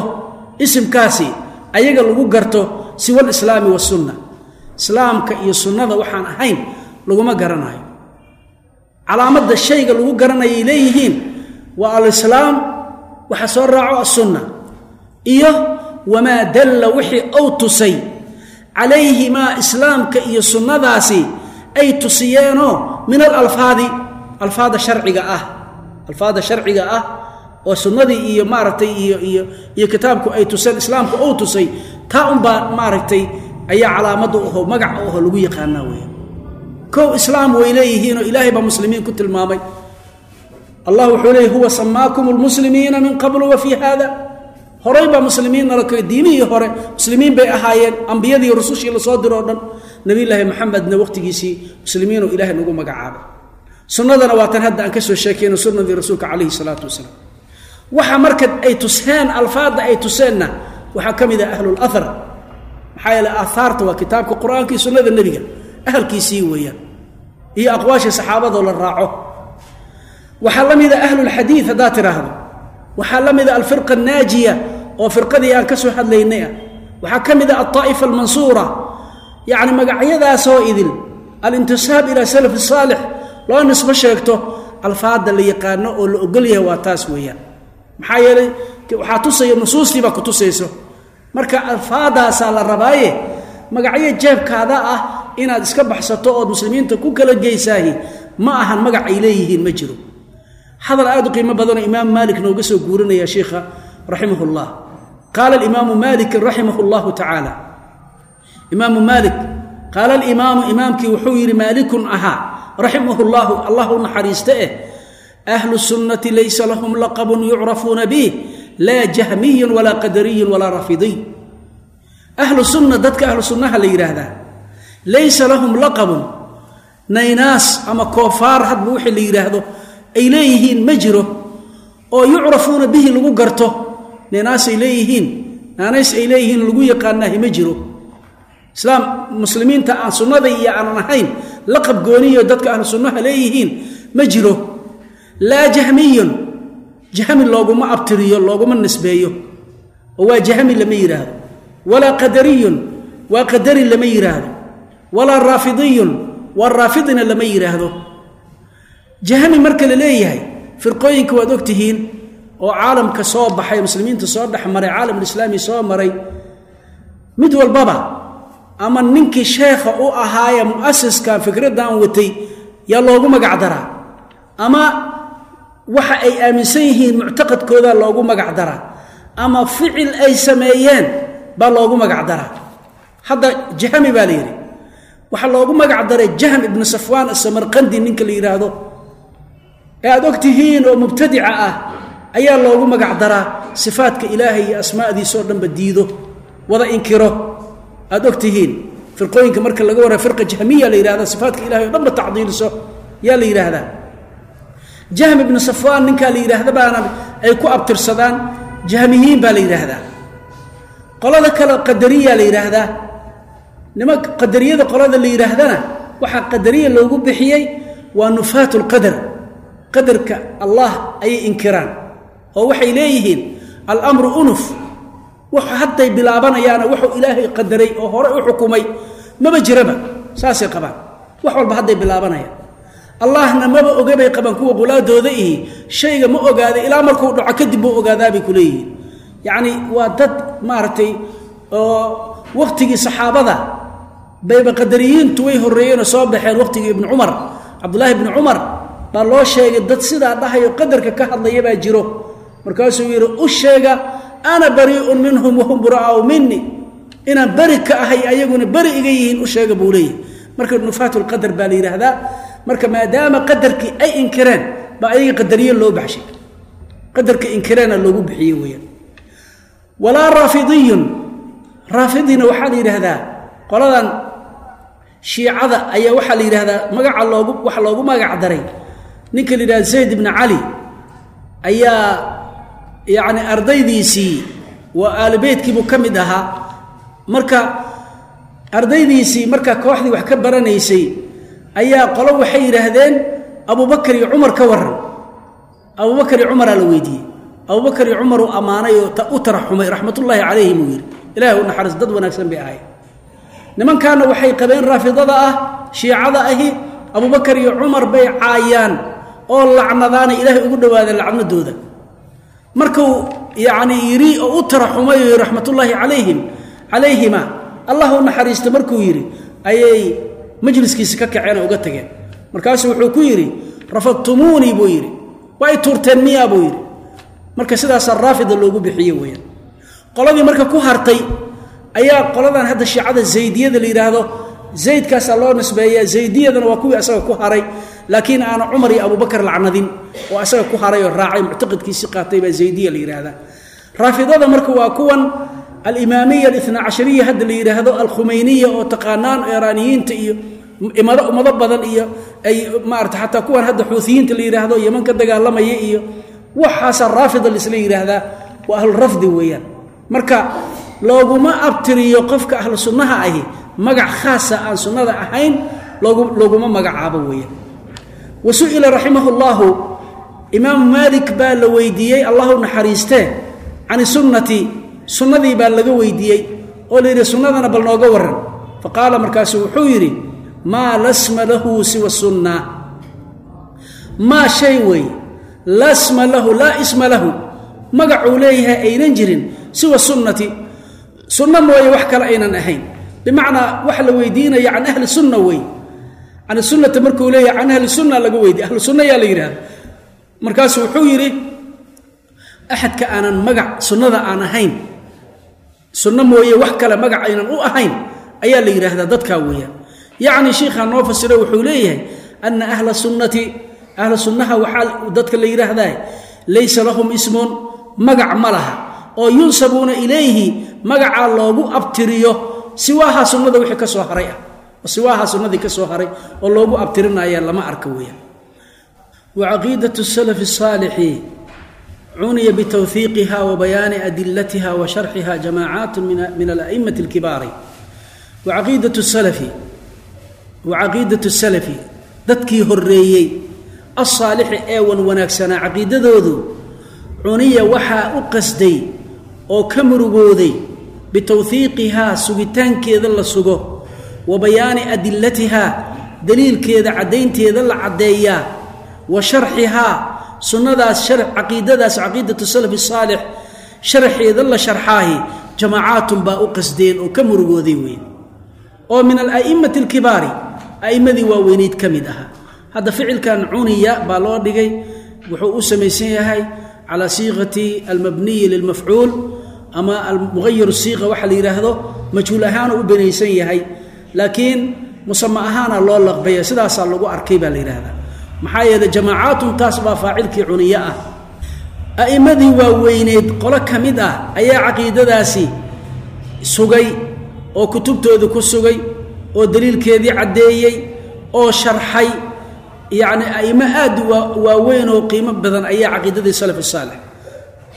isimkaasi ayaga lagu garto siwa alislaami wasunna islaamka iyo sunnada waxaan ahayn laguma garanayo. Calaamadda shayga lagu garanayay leeyihiin waa alislaam waxa soo raaco asunna iyo wamaa dalla wixii ou tusay calayhimaa islaamka iyo sunnadaasi ay tusiyeenoo min alalfaadi alfaada sharciga ah. Alfaada sharciga ah oo sunnadii iyo maaragtay iyo iyo kitaabku ay tuseen islaamku ou tusay taa unbaa maaragtay ayaa calaamadda uho magaca uho lagu yaqaanaa weya kow islaam way leeyihiinoo ilaahay baa muslimiin ku tilmaamay allah wuxuu leeyay huwa samaakum lmuslimiina min qablu wa fii horay baa muslimiinna diimihii hore muslimiin bay ahaayeen ambiyadii rusushii la soo diro o dhan. Nabiyulaahi maxamedna waqtigiisii muslimiinuu ilahay nagu magacaabay. Sunnadana waa tan hadda aan ka soo sheekayno sunnadii rasuulka calayhi salaatu wasalaam. Waxa marka ay tuseen alfaadda ay tuseenna waxaa ka mid ah ahlulahar maxaa yeele aahaarta waa kitaabka qur'aanka sunnada nebiga ahalkiisii weeyaan. Iyo aqwaashii saxaabadoo la raaco waxaa la mida ahlulxadiid haddaad tidhaahdo. Waxaa la mida alfirqa annaajiya oo firqadii aan ka soo hadlaynay ah. Waxaa ka mid a altaa'ifa almansuura. Yacni magacyadaasoo idil alintisaab ilaa salaf saalix loo nisbo sheegto alfaadda la yaqaano oo la ogol yahay waa taas weeyaan. Maxaa yeelay waxaa tusaya nusuustii baa ku tusayso. Marka alfaadaasaa la rabaaye magacyo jeebkaada ah inaad iska baxsato ood muslimiinta ku kala geysaahi ma ahan magac ay leeyihiin ma jiro hadal aad u qiimo badanoo imaam maalik nooga soo guurinaya sheikha raximah اllah qaala alimaamu maalikin raximah اllahu tacaala imaamu maalik qaala alimaamu imaamkii wuxuu yidhi maalikun ahaa raximah اllahu allah u naxariiste eh ahlu sunnati laysa lahum laqabun yucrafuuna bih laa jahmiyun walaa qadariyun walaa rafidiy ahlu sunna dadka ahlu sunnaha la yidhaahdaa laysa lahum laqabun naynaas ama koofaar hadba wixii la yidhaahdo ay leeyihiin ma jiro oo yucrafuuna bihi lagu garto. Naynaasay leeyihiin. Naanays ay leeyihiin lagu yaqaanaahi ma jiro. Islaam muslimiinta aan sunnada iyo aanan ahayn laqab gooniyo dadka ahlu sunnaha leeyihiin ma jiro. Laa jahmiyun. Jahmi looguma abtiriyo looguma nisbeeyo. Oo waa jahmi lama yidhaahdo walaa qadariyun. Waa qadari lama yidhaahdo walaa raafidiyun. Waa raafidina lama yidhaahdo jahmi marka la leeyahay firqooyinka waad og tihiin oo caalamka soo baxay muslimiinta soo dhex maray caalamulislaami soo maray mid walbaba ama ninkii sheekha u ahaaya mu'asiskan fikraddan watay yaa loogu magac daraa ama waxa ay aaminsan yihiin muctaqadkooda loogu magac daraa ama ficil ay sameeyeen baa loogu magac daraa. Hadda jahmi baa la yidhi waxaa loogu magac daray jahm ibnu safwaan asamarqandi ninka la yidhaahdo ee aad og tihiin oo mubtadica ah ayaa loogu magac daraa sifaadka ilaahay iyo asmaadiisoo dhanba diido wada inkiro. Aad og firqooyinka marka laga warra firqa jahmiya la yidhahda sifaadka ilahay o dhanba tacdiiliso yaa la yidhaahdaa jahm ibnu safwaan ninkaa la yidhaahda baana ay ku abtirsadaan jahmiyiin baa la yidhaahdaa. Qolada kale qadariya la yidhaahdaa. Nima qadariyada qolada la yidhaahdana waxaa qadariya loogu bixiyey waa nufaat lqadar qadarka allah ayay inkiraan. Oo waxay leeyihiin alamru unuf. Hadday bilaabanayaana wuxuu ilaahay qadaray oo hore u xukumay. Maba jiraba saasay qabaan. Wax walba hadday bilaabanayaan. Allahna maba ogabay qabaan kuwa qulaadooda ihi. Shayga ma ogaada ilaa markuu dhaco kadib buu ogaadaabay ku leeyihiin. Yacni waa dad maaragtay oo wakhtigii saxaabada bayba qadariyiintu way horreeyeenoo soo baxeen wakhtigii ibnu cumar cabdullaahi ibnu cumar baa loo sheegay dad sidaa dhahayo qadarka ka hadlaya baa jiro. Markaasuu yidhi u sheega ana barii'un minhum wahum bura'aau minii inaan beri ka ahay ayaguna beri iga yihiin u sheega buu leeyahy marka nufaat lqadar baa la yidhaahdaa. Marka maadaama qadarkii ay inkireen baa ayaga qadariye loo baxshay. Qadarka inkireena loogu bixiye weeyaan. Walaa raafidiyun. Raafidina waxaa la yidhaahdaa qoladan shiicada ayaa waxaa la yidhaahdaa magaca loogu waxa loogu magac daray ninka la yidhahda zayd ibna cali ayaa yacni ardaydiisii waa aalibeytkiibuu ka mid ahaa. Marka ardaydiisii marka kooxdii wax ka baranaysay ayaa qolo waxay yidhaahdeen abubakar iyo cumar ka waran abubakar iyo cumaraa la weydiiyey. Abubakar iyo cumar uu ammaanay u taraxumay raxmatullaahi calayhim uu yidhi ilahi u naxariis dad wanaagsan bay ahay nimankaana waxay qabeen raafidada ah shiicada ahi abubakar iyo cumar bay caayaan oo lacnadaana ilaahay ugu dhawaada lacnadooda. Markuu yacni yidhi oo u taraxumay oo yidhi raxmatullaahi calayhim calayhima allah u naxariista markuu yidhi ayay majliskiisi ka kaceen oo uga tageen. Markaasuu wuxuu ku yidhi rafadtumuunii buu yidhi waa tuurteen miyaa? buu yidhi marka sidaasaa raafida loogu bixiye weeyaan. Qoladii marka ku hartay ayaa qoladan hadda shiicada zaydiyada la yidhaahdo zaydkaasaa loo nisbeeya zaydiyadana waa kuwii asaga ku haray laakiin aana cumar iyo abubakar lacnadin oo asaga ku haray oo raacay muctaqidkiisi qaatay baa zaydiya la yidhaahdaa. Raafidada marka waa kuwan alimaamiya alina cashariya hadda la yidhaahdo alkhumeyniya oo taqaanaan eraaniyiinta iyo imado ummado badan iyo ay maarata xataa kuwan hadda xuuiyiinta la yidhaahdo yeman ka dagaalamaya iyo waxaasa raafida laisla yidhaahdaa waa ahlurafdi weeyaan. Marka looguma abtiriyo qofka ahlu sunnaha ahi magac khaasa aan sunnada ahayn looguma magacaabo weeyaan wa su'ila raximah llahu imaamu maalik baa la weydiiyey allahu naxariistee can sunnati sunnadii baa laga weydiiyey oo la yidhi sunnadana bal nooga waran fa qaala markaasu wuxuu yidhi maa lasma lahu siwa sunna. Maa shay wey laa sma lahu laa isma lahu. Magacuu leeyahay aynan jirin siwa sunnati. Sunno mooye wax kale aynan ahayn. Bimacnaa wax la weydiinaya can ahli sunna wey can sunnati markuu leeyahay can ahli sunna laga weydiy ahlu sunna la yidhahda markaasu wuxuu yidhi axadka aanan magac sunnada aan ahayn sunno mooye wax kale magac aynan u ahayn ayaa la yidhaahdaa dadkaa weeyaan. Yacni shiikhaa noo fasiro wuxuu leeyahay ana ahla sunnati ahla sunnaha waxaa dadka la yidhaahdaa laysa lahum ismun magac ma laha. Oo yunsabuuna ilayhi magacaa loogu abtiriyo siwaaha sunnada wixii ka soo haray ah siwaaha sunnadii ka soo haray oo loogu abtirinaya lama arka weeyaan. Wa caqiidatu salafi saalixi cuniya bitowhiiqiha wa bayaani adilatiha wa sharxiha jamaacaat min ala'immati alkibaari. Wa caqiidatu salafi wa caqiidatu salafi dadkii horreeyey alsaalixi ee wan wanaagsanaa caqiidadoodu cuniya waxaa u qasday oo ka murugooday bitowhiiqihaa sugitaankeeda la sugo wa bayaani adilatihaa daliilkeeda caddaynteeda la caddeeyaa wa sharxihaa sunnadaas caqiidadaas caqiidatu salafi saalix sharxeeda la sharxaahi jamaacaatun baa u qasdeen oo ka murugooday weyn. Oo min ala'immati alkibaari a'immadii waaweyneyd ka mid ahaa hadda ficilkan cuniya baa loo dhigay wuxuu u samaysan yahay calaa siiqati almabniyi lilmafcuul ama almuhayiru siiqa waxa la yidhaahdo majhuul ahaanu u banaysan yahay laakiin musama ahaana loo laqbaya sidaasaa lagu arkay baa la yidhaahdaa. Maxaa yeele jamaacaatun taas baa faacilkii cuniyo ah. A'immadii waaweyneed qolo ka mid ah ayaa caqiidadaasi sugay oo kutubtoodii ku sugay oo daliilkeedii caddeeyey oo sharxay. Yacni a'imo aad waaweyn oo qiimo badan ayaa caqiidadii salafi saalix.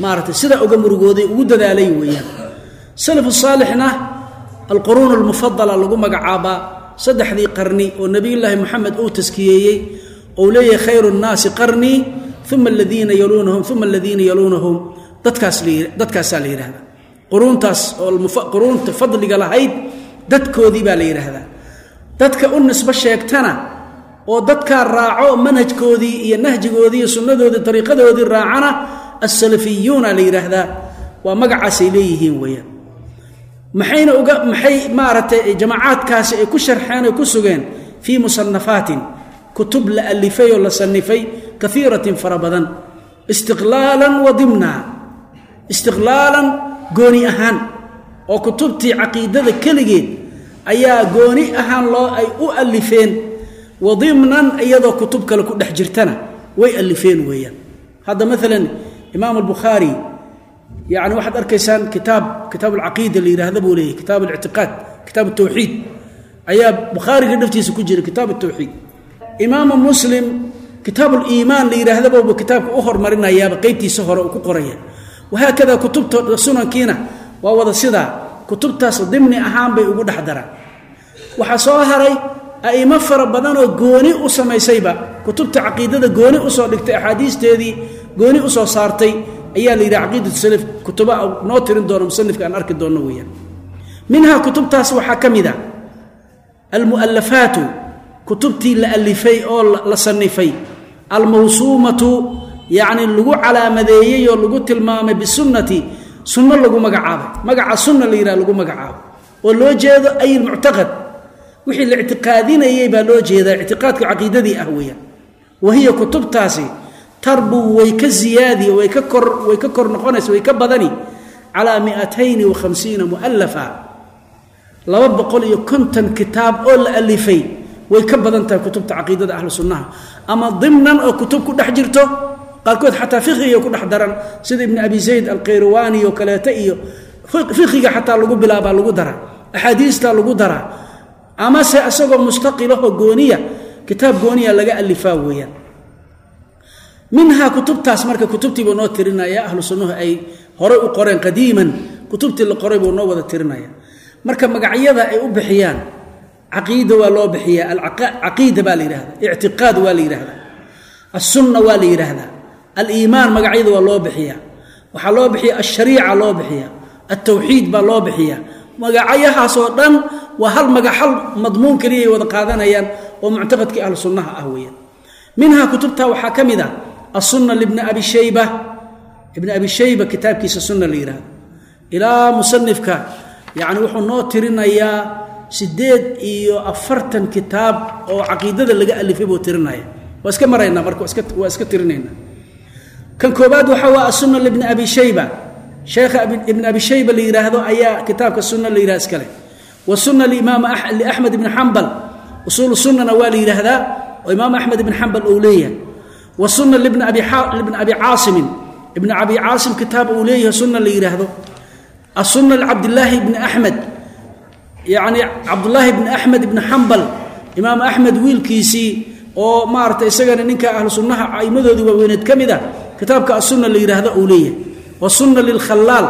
Maaragtay sidaa uga murugooday ugu dadaalay weeyaan. Salafu saalixna alquruun almufadala lagu magacaabaa saddexdii qarni oo nebiyullaahi moxamed uu taskiyeeyey ou leeyahay khayru nnaasi qarnii uma aladiina yaluunahum uma aladiina yaluunahum. Dadkaas dadkaasaa la yidhahdaa quruuntaas oo quruunta fadliga lahayd dadkoodii baa la yidhaahdaa. Dadka u nisbo sheegtana oo dadkaa raaco manhajkoodii iyo nahjigoodii sunnadoodii dariiqadoodii raacana alsalafiyuuna la yidhaahdaa. Waa magacaasay leeyihiin weeyaan maxayna uga maxay maaragtay jamaacaadkaasi ay ku sharxeen ay ku sugeen fii musanafaatin kutub la alifay oo la sanifay kaiiratin fara badan. Istiqlaalan wa dimna. Istiqlaalan gooni ahaan oo kutubtii caqiidada keligeed ayaa gooni ahaan loo ay u alifeen wadimnan iyadoo kutub kale ku dhex jirtana way alifeen weeyaan. Hadda maalan imaam albukhaari yani waxaad arkaysaan kitaab kitaab alcaqiida la yidhaahda buu leeyahy kitaab alictiqaad kitaab atawxiid ayaa bukhaariga dhaftiisa ku jira kitaab atawxiid imaamu muslim kitaab aliimaan la yidhaahdababa kitaabka u hormarinayaaba qeybtiisa hore uu ku qoraya wahaakada kutubta sunankiina waa wada sidaa kutubtaas dimni ahaan bay ugu dhex daraan. Waxaa soo haray a'imo fara badanoo gooni u samaysayba kutubta caqiidada gooni u soo dhigtay axaadiisteedii gooni u soo saartay ayaa la yidhaha caqiidatu salaf kutuba noo tirin doono musanifka aan arki doonno weeyaan. Minhaa kutubtaas waxaa ka mid a almu'alafaatu kutubtii la alifay oo la sanifay almawsuumatu yacni lagu calaamadeeyey oo lagu tilmaamay bisunnati sunno lagu magacaabay. Magaca sunna la yidhaha lagu magacaabo oo loo jeedo ay muctaqad. Wixii la ictiqaadinayey baa loo jeedaa ictiqaadka caqiidadii ah weeyaan. Wa hiya kutubtaasi tarbu way ka ziyaadi way ka kor noqonaysa way ka badani calaa miatayni wa khamsiina mu'alafa laba boqol iyo konton kitaab oo la alifay way ka badan tahay kutubta caqiidada ahlu sunnaha. Ama dimnan oo kutub ku dhex jirto qaarkood xataa fiqiga ku dhex daran sida ibn abi zayd alkhayrawaani oo kaleeto iyo fiqiga xataa lagu bilaabaa lagu daraa axaadiistaa lagu daraa. Amase isagoo mustaqilahoo gooniya kitaab gooniya laga alifaa weeyaan minhaa kutubtaas marka kutubtii buu noo tirinaya ahlu sunnuhu ay horey u qoreen qadiiman kutubtii la qoray buu noo wada tirinaya. Marka magacyada ay u bixiyaan caqiida waa loo bixiya alcaqiida baa la yidhahda ictiqaad waa la yidhahda alsunna waa la yidhaahdaa aliimaan magacyada waa loo bixiya waxaa loo bixiya alshariica loo bixiya altawxiid baa loo bixiya magacyahaasoo dhan waa hal magac hal madmuun keliyay wada qaadanayaan oo muctaqadkii ahlu ah weeyaan. Minhaa kutubta waxaa ka mid ah asunna libni abi shayba ibni abi shayba kitaabkiisa sunna la yidhahdo ilaa musanifka yacni wuxuu noo tirinayaa siddeed iyo afartan kitaab oo caqiidada laga alifay buu tirinaya waa iska maraynaa marka waa iska tirinaynaa kan koobaad waxaa waa asunna libni abi shayba sheekha ibn abi shayba la yidhaahdo ayaa kitaabka sunna la yidhahda iskale wa sunna liimaam liaxmed ibni xambal usuulu sunnana waa la yidhaahdaa oo imaam axmed ibn xambal uu leeyahay wa sunna libni abi caasimin ibni abi caasim kitaab uu leeyahay sunna la yidhaahdo asunna licabdillaahi ibni axmed yacni cabdullaahi ibni axmed ibni xambal imaam axmed wiilkiisii oo maarata isagana ninka ahlu aimadoodii waaweyneed ka mid a kitaabka asunna la yidhaahdo uu leeyahay. Wasunna lilkhalaal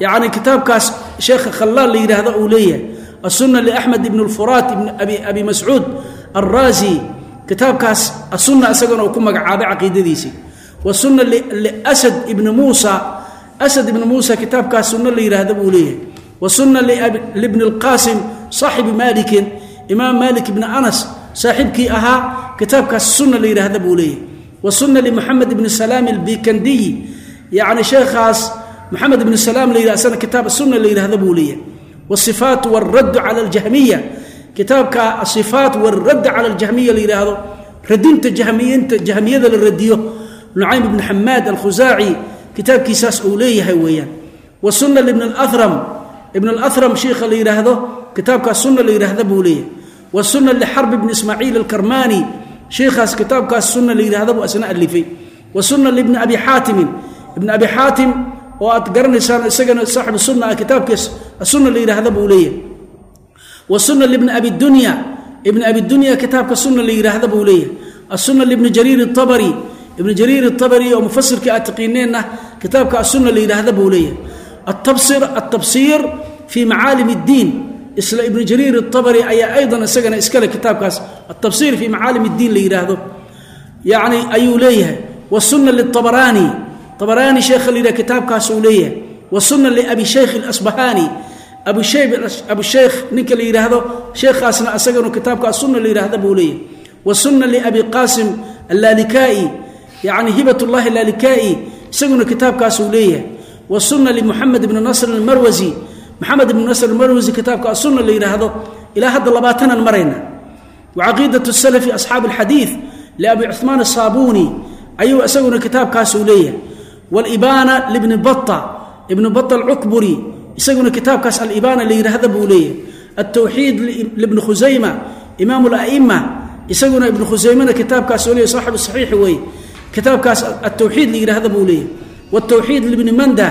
yacni kitaabkaas sheekha khalaal la yidhaahdo uu leeyahay. Asunna liaxmed ibn lfuraat ibn abi mascuud alraazi kitaabkaas asunna isagana uu ku magacaabay caqiidadiisii wa sunna liasad ibni muusa asad ibni muusa kitaabkaas sunno la yidhaahdo buu leeyahay. Wa sunna libni lqaasim saaxibi maalikin imaam maalik ibni anas saaxiibkii ahaa kitaabkaas sunna la yidhaahda buu leeyahay. Wa sunna limuxamed ibni salaam albikandiyi yacni sheekhaas maxamed ibnu salaam la yidhah asana kitaab sunna la yidhahda buu leeyahay. Wasifaat waraddu cala aljahmiya kitaabka asifaat waradd cala aljahmiya la yidhaahdo radinta jahmiyada la radiyo nucaym ibni xamaad alkhusaaci kitaabkiisaas uu leeyahay weeyaan. Wa sunna libni alahram ibn alahram shiikha la yidhaahdo kitaabkaas sunna la yidhaahda buu leeyahay. Wa sunna lixarb ibni ismaaciil alkarmani shiikhaas kitaabkaas sunna la yidhahda buu asna alifay. Wa sunna libni abi xaatimin ibn abi xaatim oo aad garanaysaan isagana saaxibu sunna ah kitaabkiis sunna la yidhaahda buu leeyahay wa sunna libni abi dunya ibni abi dunya kitaabka sunna la yidhaahda buu leeyahay asunna libni jariir اtabari ibni jariir الtabari oo mufasirkii aad taqiineenna kitaabka asunna la yidhaahda buu leeyahay atabsir atabsiir fii macaalim اddiin isla ibni jariir الtabari ayaa aydan isagana iskale kitaabkaas atabsir fii macaalim اddiin la yidhaahdo yacni ayuu leeyahay wasunna liلطabaraani طبراني شيخ اللي كتاب كاسولية وصلنا لأبي شيخ الأصبهاني أبو abushayk ninka la yidhaahdo sheekhaasna asaganu kitaabka asunna la yidhaahda buu leeyahy wa liabi qaasim allaalikai yani hibatullahi allaalikai isaguna kitaabkaasuu leeyahay. Wa limuxamed bni nasr almarwasi maxamed ibni nasr almarwasi kitaabka asunna la yidhaahdo ilaa hadda labaatanaan marayna. Wa salafi asxaabi alxadiid liabi cumaan asaabuni ayuu isaguna kitaabkaasuu leeyahay. Walibaana libni bata ibni bata alcukburi isaguna kitaabkaas alibaana la yidhaahda buu leeyahay altawxiid libni khusayma imaam اla'ima isaguna ibnu khusaymana kitaabkaas oo leeyahy saaxibu saxiixi weeye kitaabkaas altawxiid la yidhaahda buu leeyahay wاtawxiid libni manda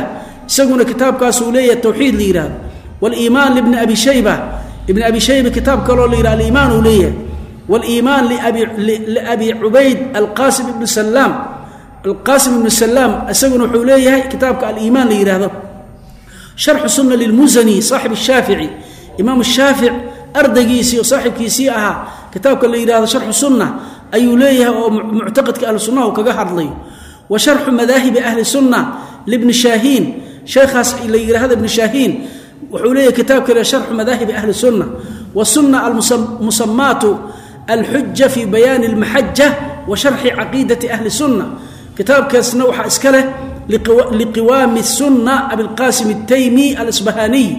isaguna kitaabkaasuu leeyahay tawxiid la yidhahdo wاliimaan libni abi shayba ibni abi shayba kitaab kaloo la yidhah aliimaan uu leeyahay wاliimaan liabi cubayd alqasim ibni salaam alqaasim ibnu salaam isaguna wuxuu leeyahay kitaabka aliimaan la yidhaahdo sharxu sunna lilmusani saaxib shaafici imaam shaafic ardaygiisii oo saaxibkiisii ahaa kitaabka la yidhahdo sharxu sunna ayuu leeyahay oo muctaqadka ahlu sunnaha u kaga hadlayo wa sharxu madaahibi ahli sunna libni shaahiin sheekhaas la yidhaahdo ibni shaahiin wuxuu leeyahay kitaabka le sharxu madaahibi ahli sunna wasunna almusamaatu alxuja fi bayaani almaxaja wa sharxi caqiidati ahli sunna kitaabkaasna waxaa iska leh liqiwaami sunna abilqaasim ataymi alasbahaniy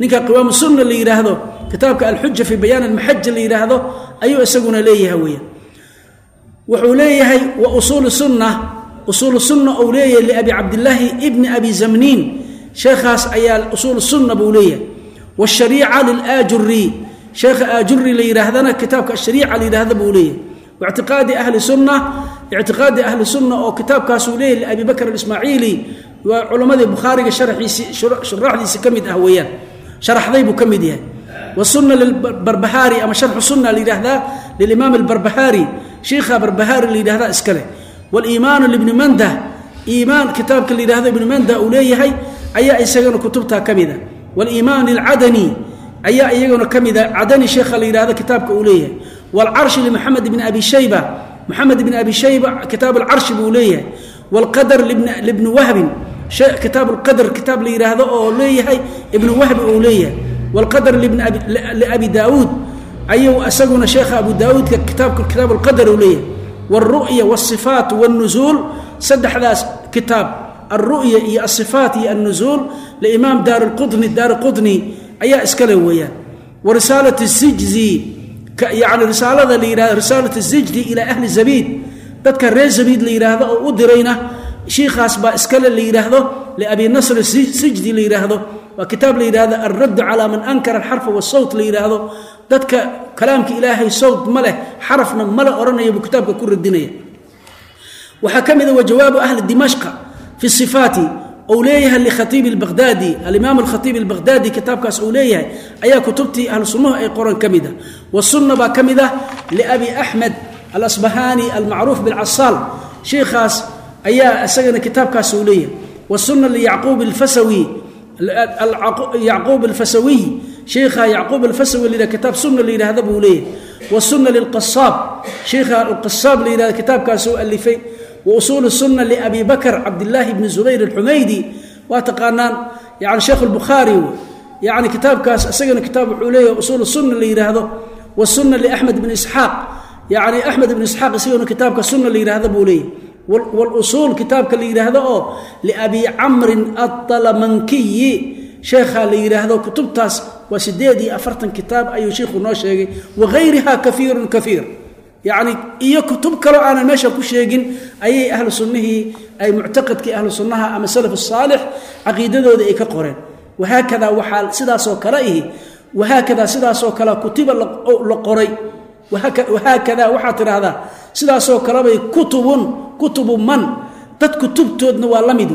ninka qiwaamu sunna la yidhaahdo kitaabka alxuja fi bayaan almaxaja la yidhaahdo ayuu isaguna leeyahay weya wuxuu leeyahay wa usuulu sunna usuulu sunna ou leeyahay liabi cabdillaahi ibni abi zamniin sheekhaas ayaa usuul sunna buu leeyahay. Washariica lilaajuri sheekha aajuri la yidhaahdana kitaabka ashariica la yidhaahda buu leeyahay. Waictiqaadi ahli sunna ictiqaadi ahli sunna oo kitaabkaasuu leeyahy liabi bakr alismaaciili waa culammadii bukhaariga sharaxiisi shuraaxdiisi ka mid ah weeyaan sharaxday buu ka mid yahay wasunna lilbarbahaari ama sharxu sunna la yidhaahdaa lilimaam albarbahaari shiikha barbahaari la yidhahdaa iska leh waliimaanu libni manda iimaan kitaabka la yidhahdo ibni manda uu leeyahay ayaa isagana kutubtaa ka mida waliimaan lilcadani ayaa iyaguna ka mida cadani sheekha la yidhahdo kitaabka uu leeyahay waalcarshi limaxamed ibni abi shayba maxamed ibni abi shayba kitaab alcarshi buu leeyahay waalqadar libni wahbin kitaab alqadar kitaab la yidhaahdo oo leeyahay ibnu wahbi uu leeyahay waalqadar liabi daauud ayuu isaguna sheekha abu daauudka kitaabka kitaab alqadar uu leeyahay wاlru'ya wاsifaat wاnuzuul saddexdaas kitaab alru'ya iyo asifaat iyo annuzuul liimaam daar qudni daar qudni ayaa iskale weeyaan wa risaalat sijzi yani risaalada la yihahdo risaalat zijdi ilaa ahli zabiid. Dadka reer zabiid la yidhaahdo oo u dirayna shiikhaas baa iskale la yidhaahdo liabi nasr sijdi la yidhaahdo waa kitaab la yidhahdo alraddu calaa man ankara alxarfa wasawt la yidhaahdo dadka kalaamka ilaahay sawt ma leh xarafna male odhanaya buu kitaabka ku radinaya waxaa ka mida wa jawaabu ahli dimashqa fi sifaati ou leeyahay likhatiibi albaqhdaadi alimaam alkhatiib albaqhdaadi kitaabkaas uu leeyahay ayaa kutubtii ahlu ay qoran ka mid a wasunna baa ka mid ah liabi axmed alasbahaani almacruuf bilcasaal sheikhaas ayaa isagana kitaabkaas uu leeyahay. Wasunna liyacquub alfasawi yacquub alfasawiy sheikha yacquub alfasawi la kitaab sunna la yidhahda buu leeyahay. Wasunna lilqasaab sheikha alqasaab la yidhahda kitaabkaasuu alifay wausuul sunna liabi bakr cabdillaahi bni zubayr alxumaydi waa taqaanaan yani sheekh lbukhaari yani kitaabkaas isagana kitaab wuxuu leeyahay usuul sunna la yidhaahdo wasunna liaxmed bni isxaaq yani axmed ibni isxaaq isagana kitaabka sunna la yidhahda buu leeyahay. Wاlusuul kitaabka la yidhaahdo oo liabi camrin aطalamankiyi sheekha la yidhaahdo kutubtaas waa sideed iyo afartan kitaab ayuu sheikhu noo sheegay wagayriha kaiiru kaiir yacni iyo kutub kaloo aanan meesha ku sheegin ayay ahlu sunnihii ay muctaqadkii ahlu sunnaha ama salaf saalix caqiidadooda ay ka qoreen. Wahaakada waxaa sidaasoo kale ihi wahaakada sidaasoo kale kutiba la qoray. Wahaakada waxaa tidhaahdaa sidaasoo kalebay kutubun kutubu man dad kutubtoodna waa la mid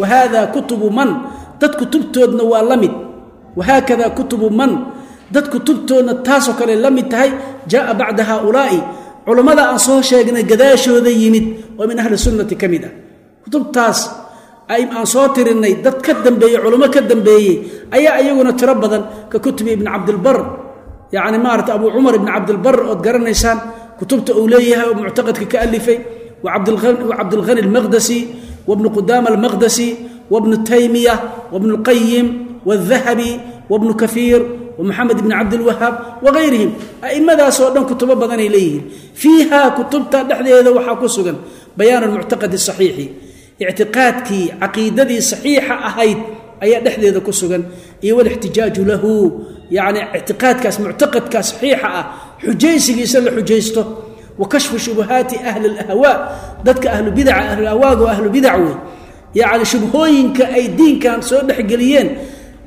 wahaada kutubu man dad kutubtoodna waa la mid. Wahaakada kutubu man dad kutubtoodna taasoo kale la mid tahay jaaa bacda haaulaa'i culammada aan soo sheegnay gadaashooda yimid oo min ahli sunnati ka mid ah. Kutubtaas aan soo tirinay dad ka dambeeyey culummo ka dambeeyey ayaa iyaguna tiro badan ka kutubi ibni cabdilbar. Yacni maarata abu cumar ibni cabdilbar ood garanaysaan kutubta uu leeyahay oo muctaqadka ka alifay wacabdilghani almaqdasi wabnu qudaama almaqdasi wabnu taymiya wabnu lqayim wاdahabi wabnu kafiir wmaxamed ibni cabdilwahaab wagayrihim aimadaasoo dhan kutubo badanay leeyihiin. Fiiha kutubta dhexdeeda waxaa ku sugan bayaan almuctaqadi saxiixi ictiqaadkii caqiidadii saxiixa ahayd ayaa dhexdeeda ku sugan. Iyo walixtijaaju lahu yani ictiqaadkaas muctaqadkaa saxiixa ah xujaysigiisa la xujaysto. Wa kashfu shubuhaati ahli اlahwaa dadka ahlubidaca ahlulahwaaga oo ahlubidac wey yacni shubhooyinka ay diinkan soo dhexgeliyeen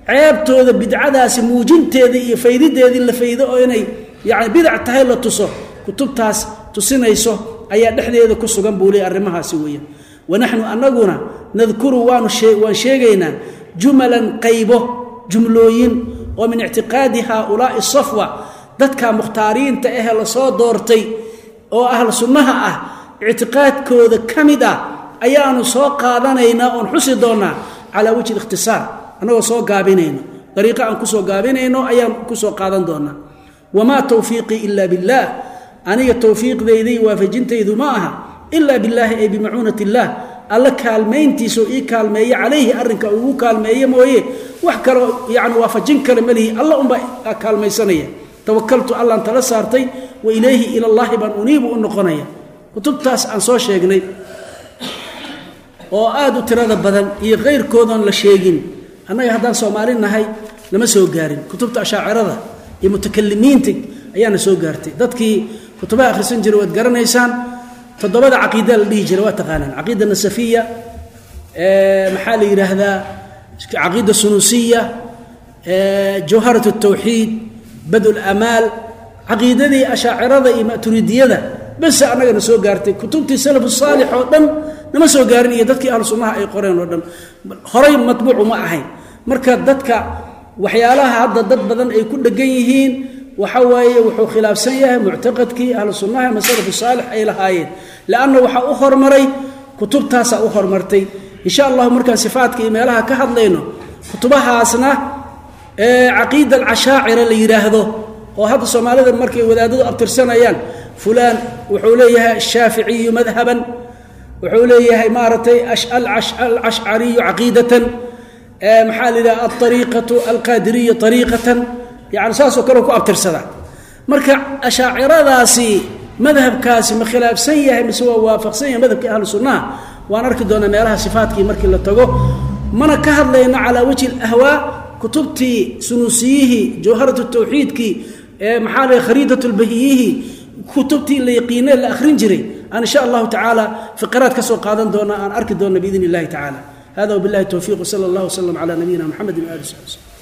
ceebtooda bidcadaasi muujinteeda iyo faydideedii la faydo oo inay yani bidac tahay la tuso kutubtaas tusinayso ayaa dhexdeeda ku sugan buu leey arrimahaasi weeyaan. Wanaxnu anaguna nadkuru waanu waan sheegaynaa jumalan qaybo jumlooyin oo min ictiqaadi haaulaai safwa dadka mukhtaariinta ahe la soo doortay oo ahl sunnaha ah ictiqaadkooda ka mid ah ayaanu soo qaadanaynaa oon xusi doonnaa calaa wajhi ikhtisaar annagoo soo gaabinayno. Dariiqo aan ku soo gaabinayno ayaan ku soo qaadan doonnaa wamaa tawfiiqii ila billaah. Aniga towfiiqdayday waafajintaydu ma aha ilaa billaahi ay bimacuunat illaah. Alla kaalmayntiisao ii kaalmeeye calayhi arrinka ugu kaalmeeye mooye. Wax kaloo yani waafajin kale malihi alla unbaa kaalmaysanaya. Tawakaltu allaan tala saartay wa ilayhi ila llaahi baan uniibu u noqonaya. Kutubtaas aan soo sheegnay oo aada u tirada badan iyo kayrkoodan la sheegin annaga haddaan soomaali nahay lama soo gaarin. Kutubta ashaacirada iyo mutakalimiinta ayaana soo gaartay. Dadkii kutubaha akhrisan jira waad garanaysaan toddobada caqiida la dhihi jira waa taqaanaan. Caqiida nasafiya maxaa la yidhaahdaa caqiida sunuusiya jawharat اtawxiid bad lamaal caqiidadii ashaacirada iyo maturidiyada bese annagana soo gaartay kutubtii salaf saalix oo dhan nama soo gaarin iyo dadkii ahlu sunnaha ay qoreen oo dhan. Horay matbuucu ma ahayn. Marka dadka waxyaalaha hadda dad badan ay ku dhegan yihiin waxa waaye wuxuu khilaafsan yahay muctaqadkii ahlu sunnaha ama salafu saalix ay lahaayeen. Leanna waxaa u hormaray kutubtaasaa u hormartay. Insha allahu markaan sifaatka iyo meelaha ka hadlayno kutubahaasna caqiida alcashaacira la yidhaahdo oo hadda soomaalida markay wadaadadu abtirsanayaan fulaan wuxuu leeyahay ashaaficiyu madhaban wuxuu leeyahay maaragtay alcashcariyu caqiidatan maxaa la yidhaha alariiqatu alqaadiriyu ariiqatan yani saasoo kale ku abtirsada. Marka ashaaciradaasi madhabkaasi ma khilaafsan yahay mise waa waafaqsan yahay madhabkii ahlu sunnaha waan arki doonaa meelaha sifaatkii markii la tago. Mana ka hadlayno calaa wajhi ahwaa kutubtii sunuusiyihii jawharat tawxiidkii maxaa la khariidat lbahiyihii kutubtii la yaqiine la akhrin jiray aan insha allahu tacaala fiqraad ka soo qaadan doona aan arki doona biidn illahi tacala hada wbillahi towfiiq wsala allah wslam cala nabiyina mxamedi waali sali slm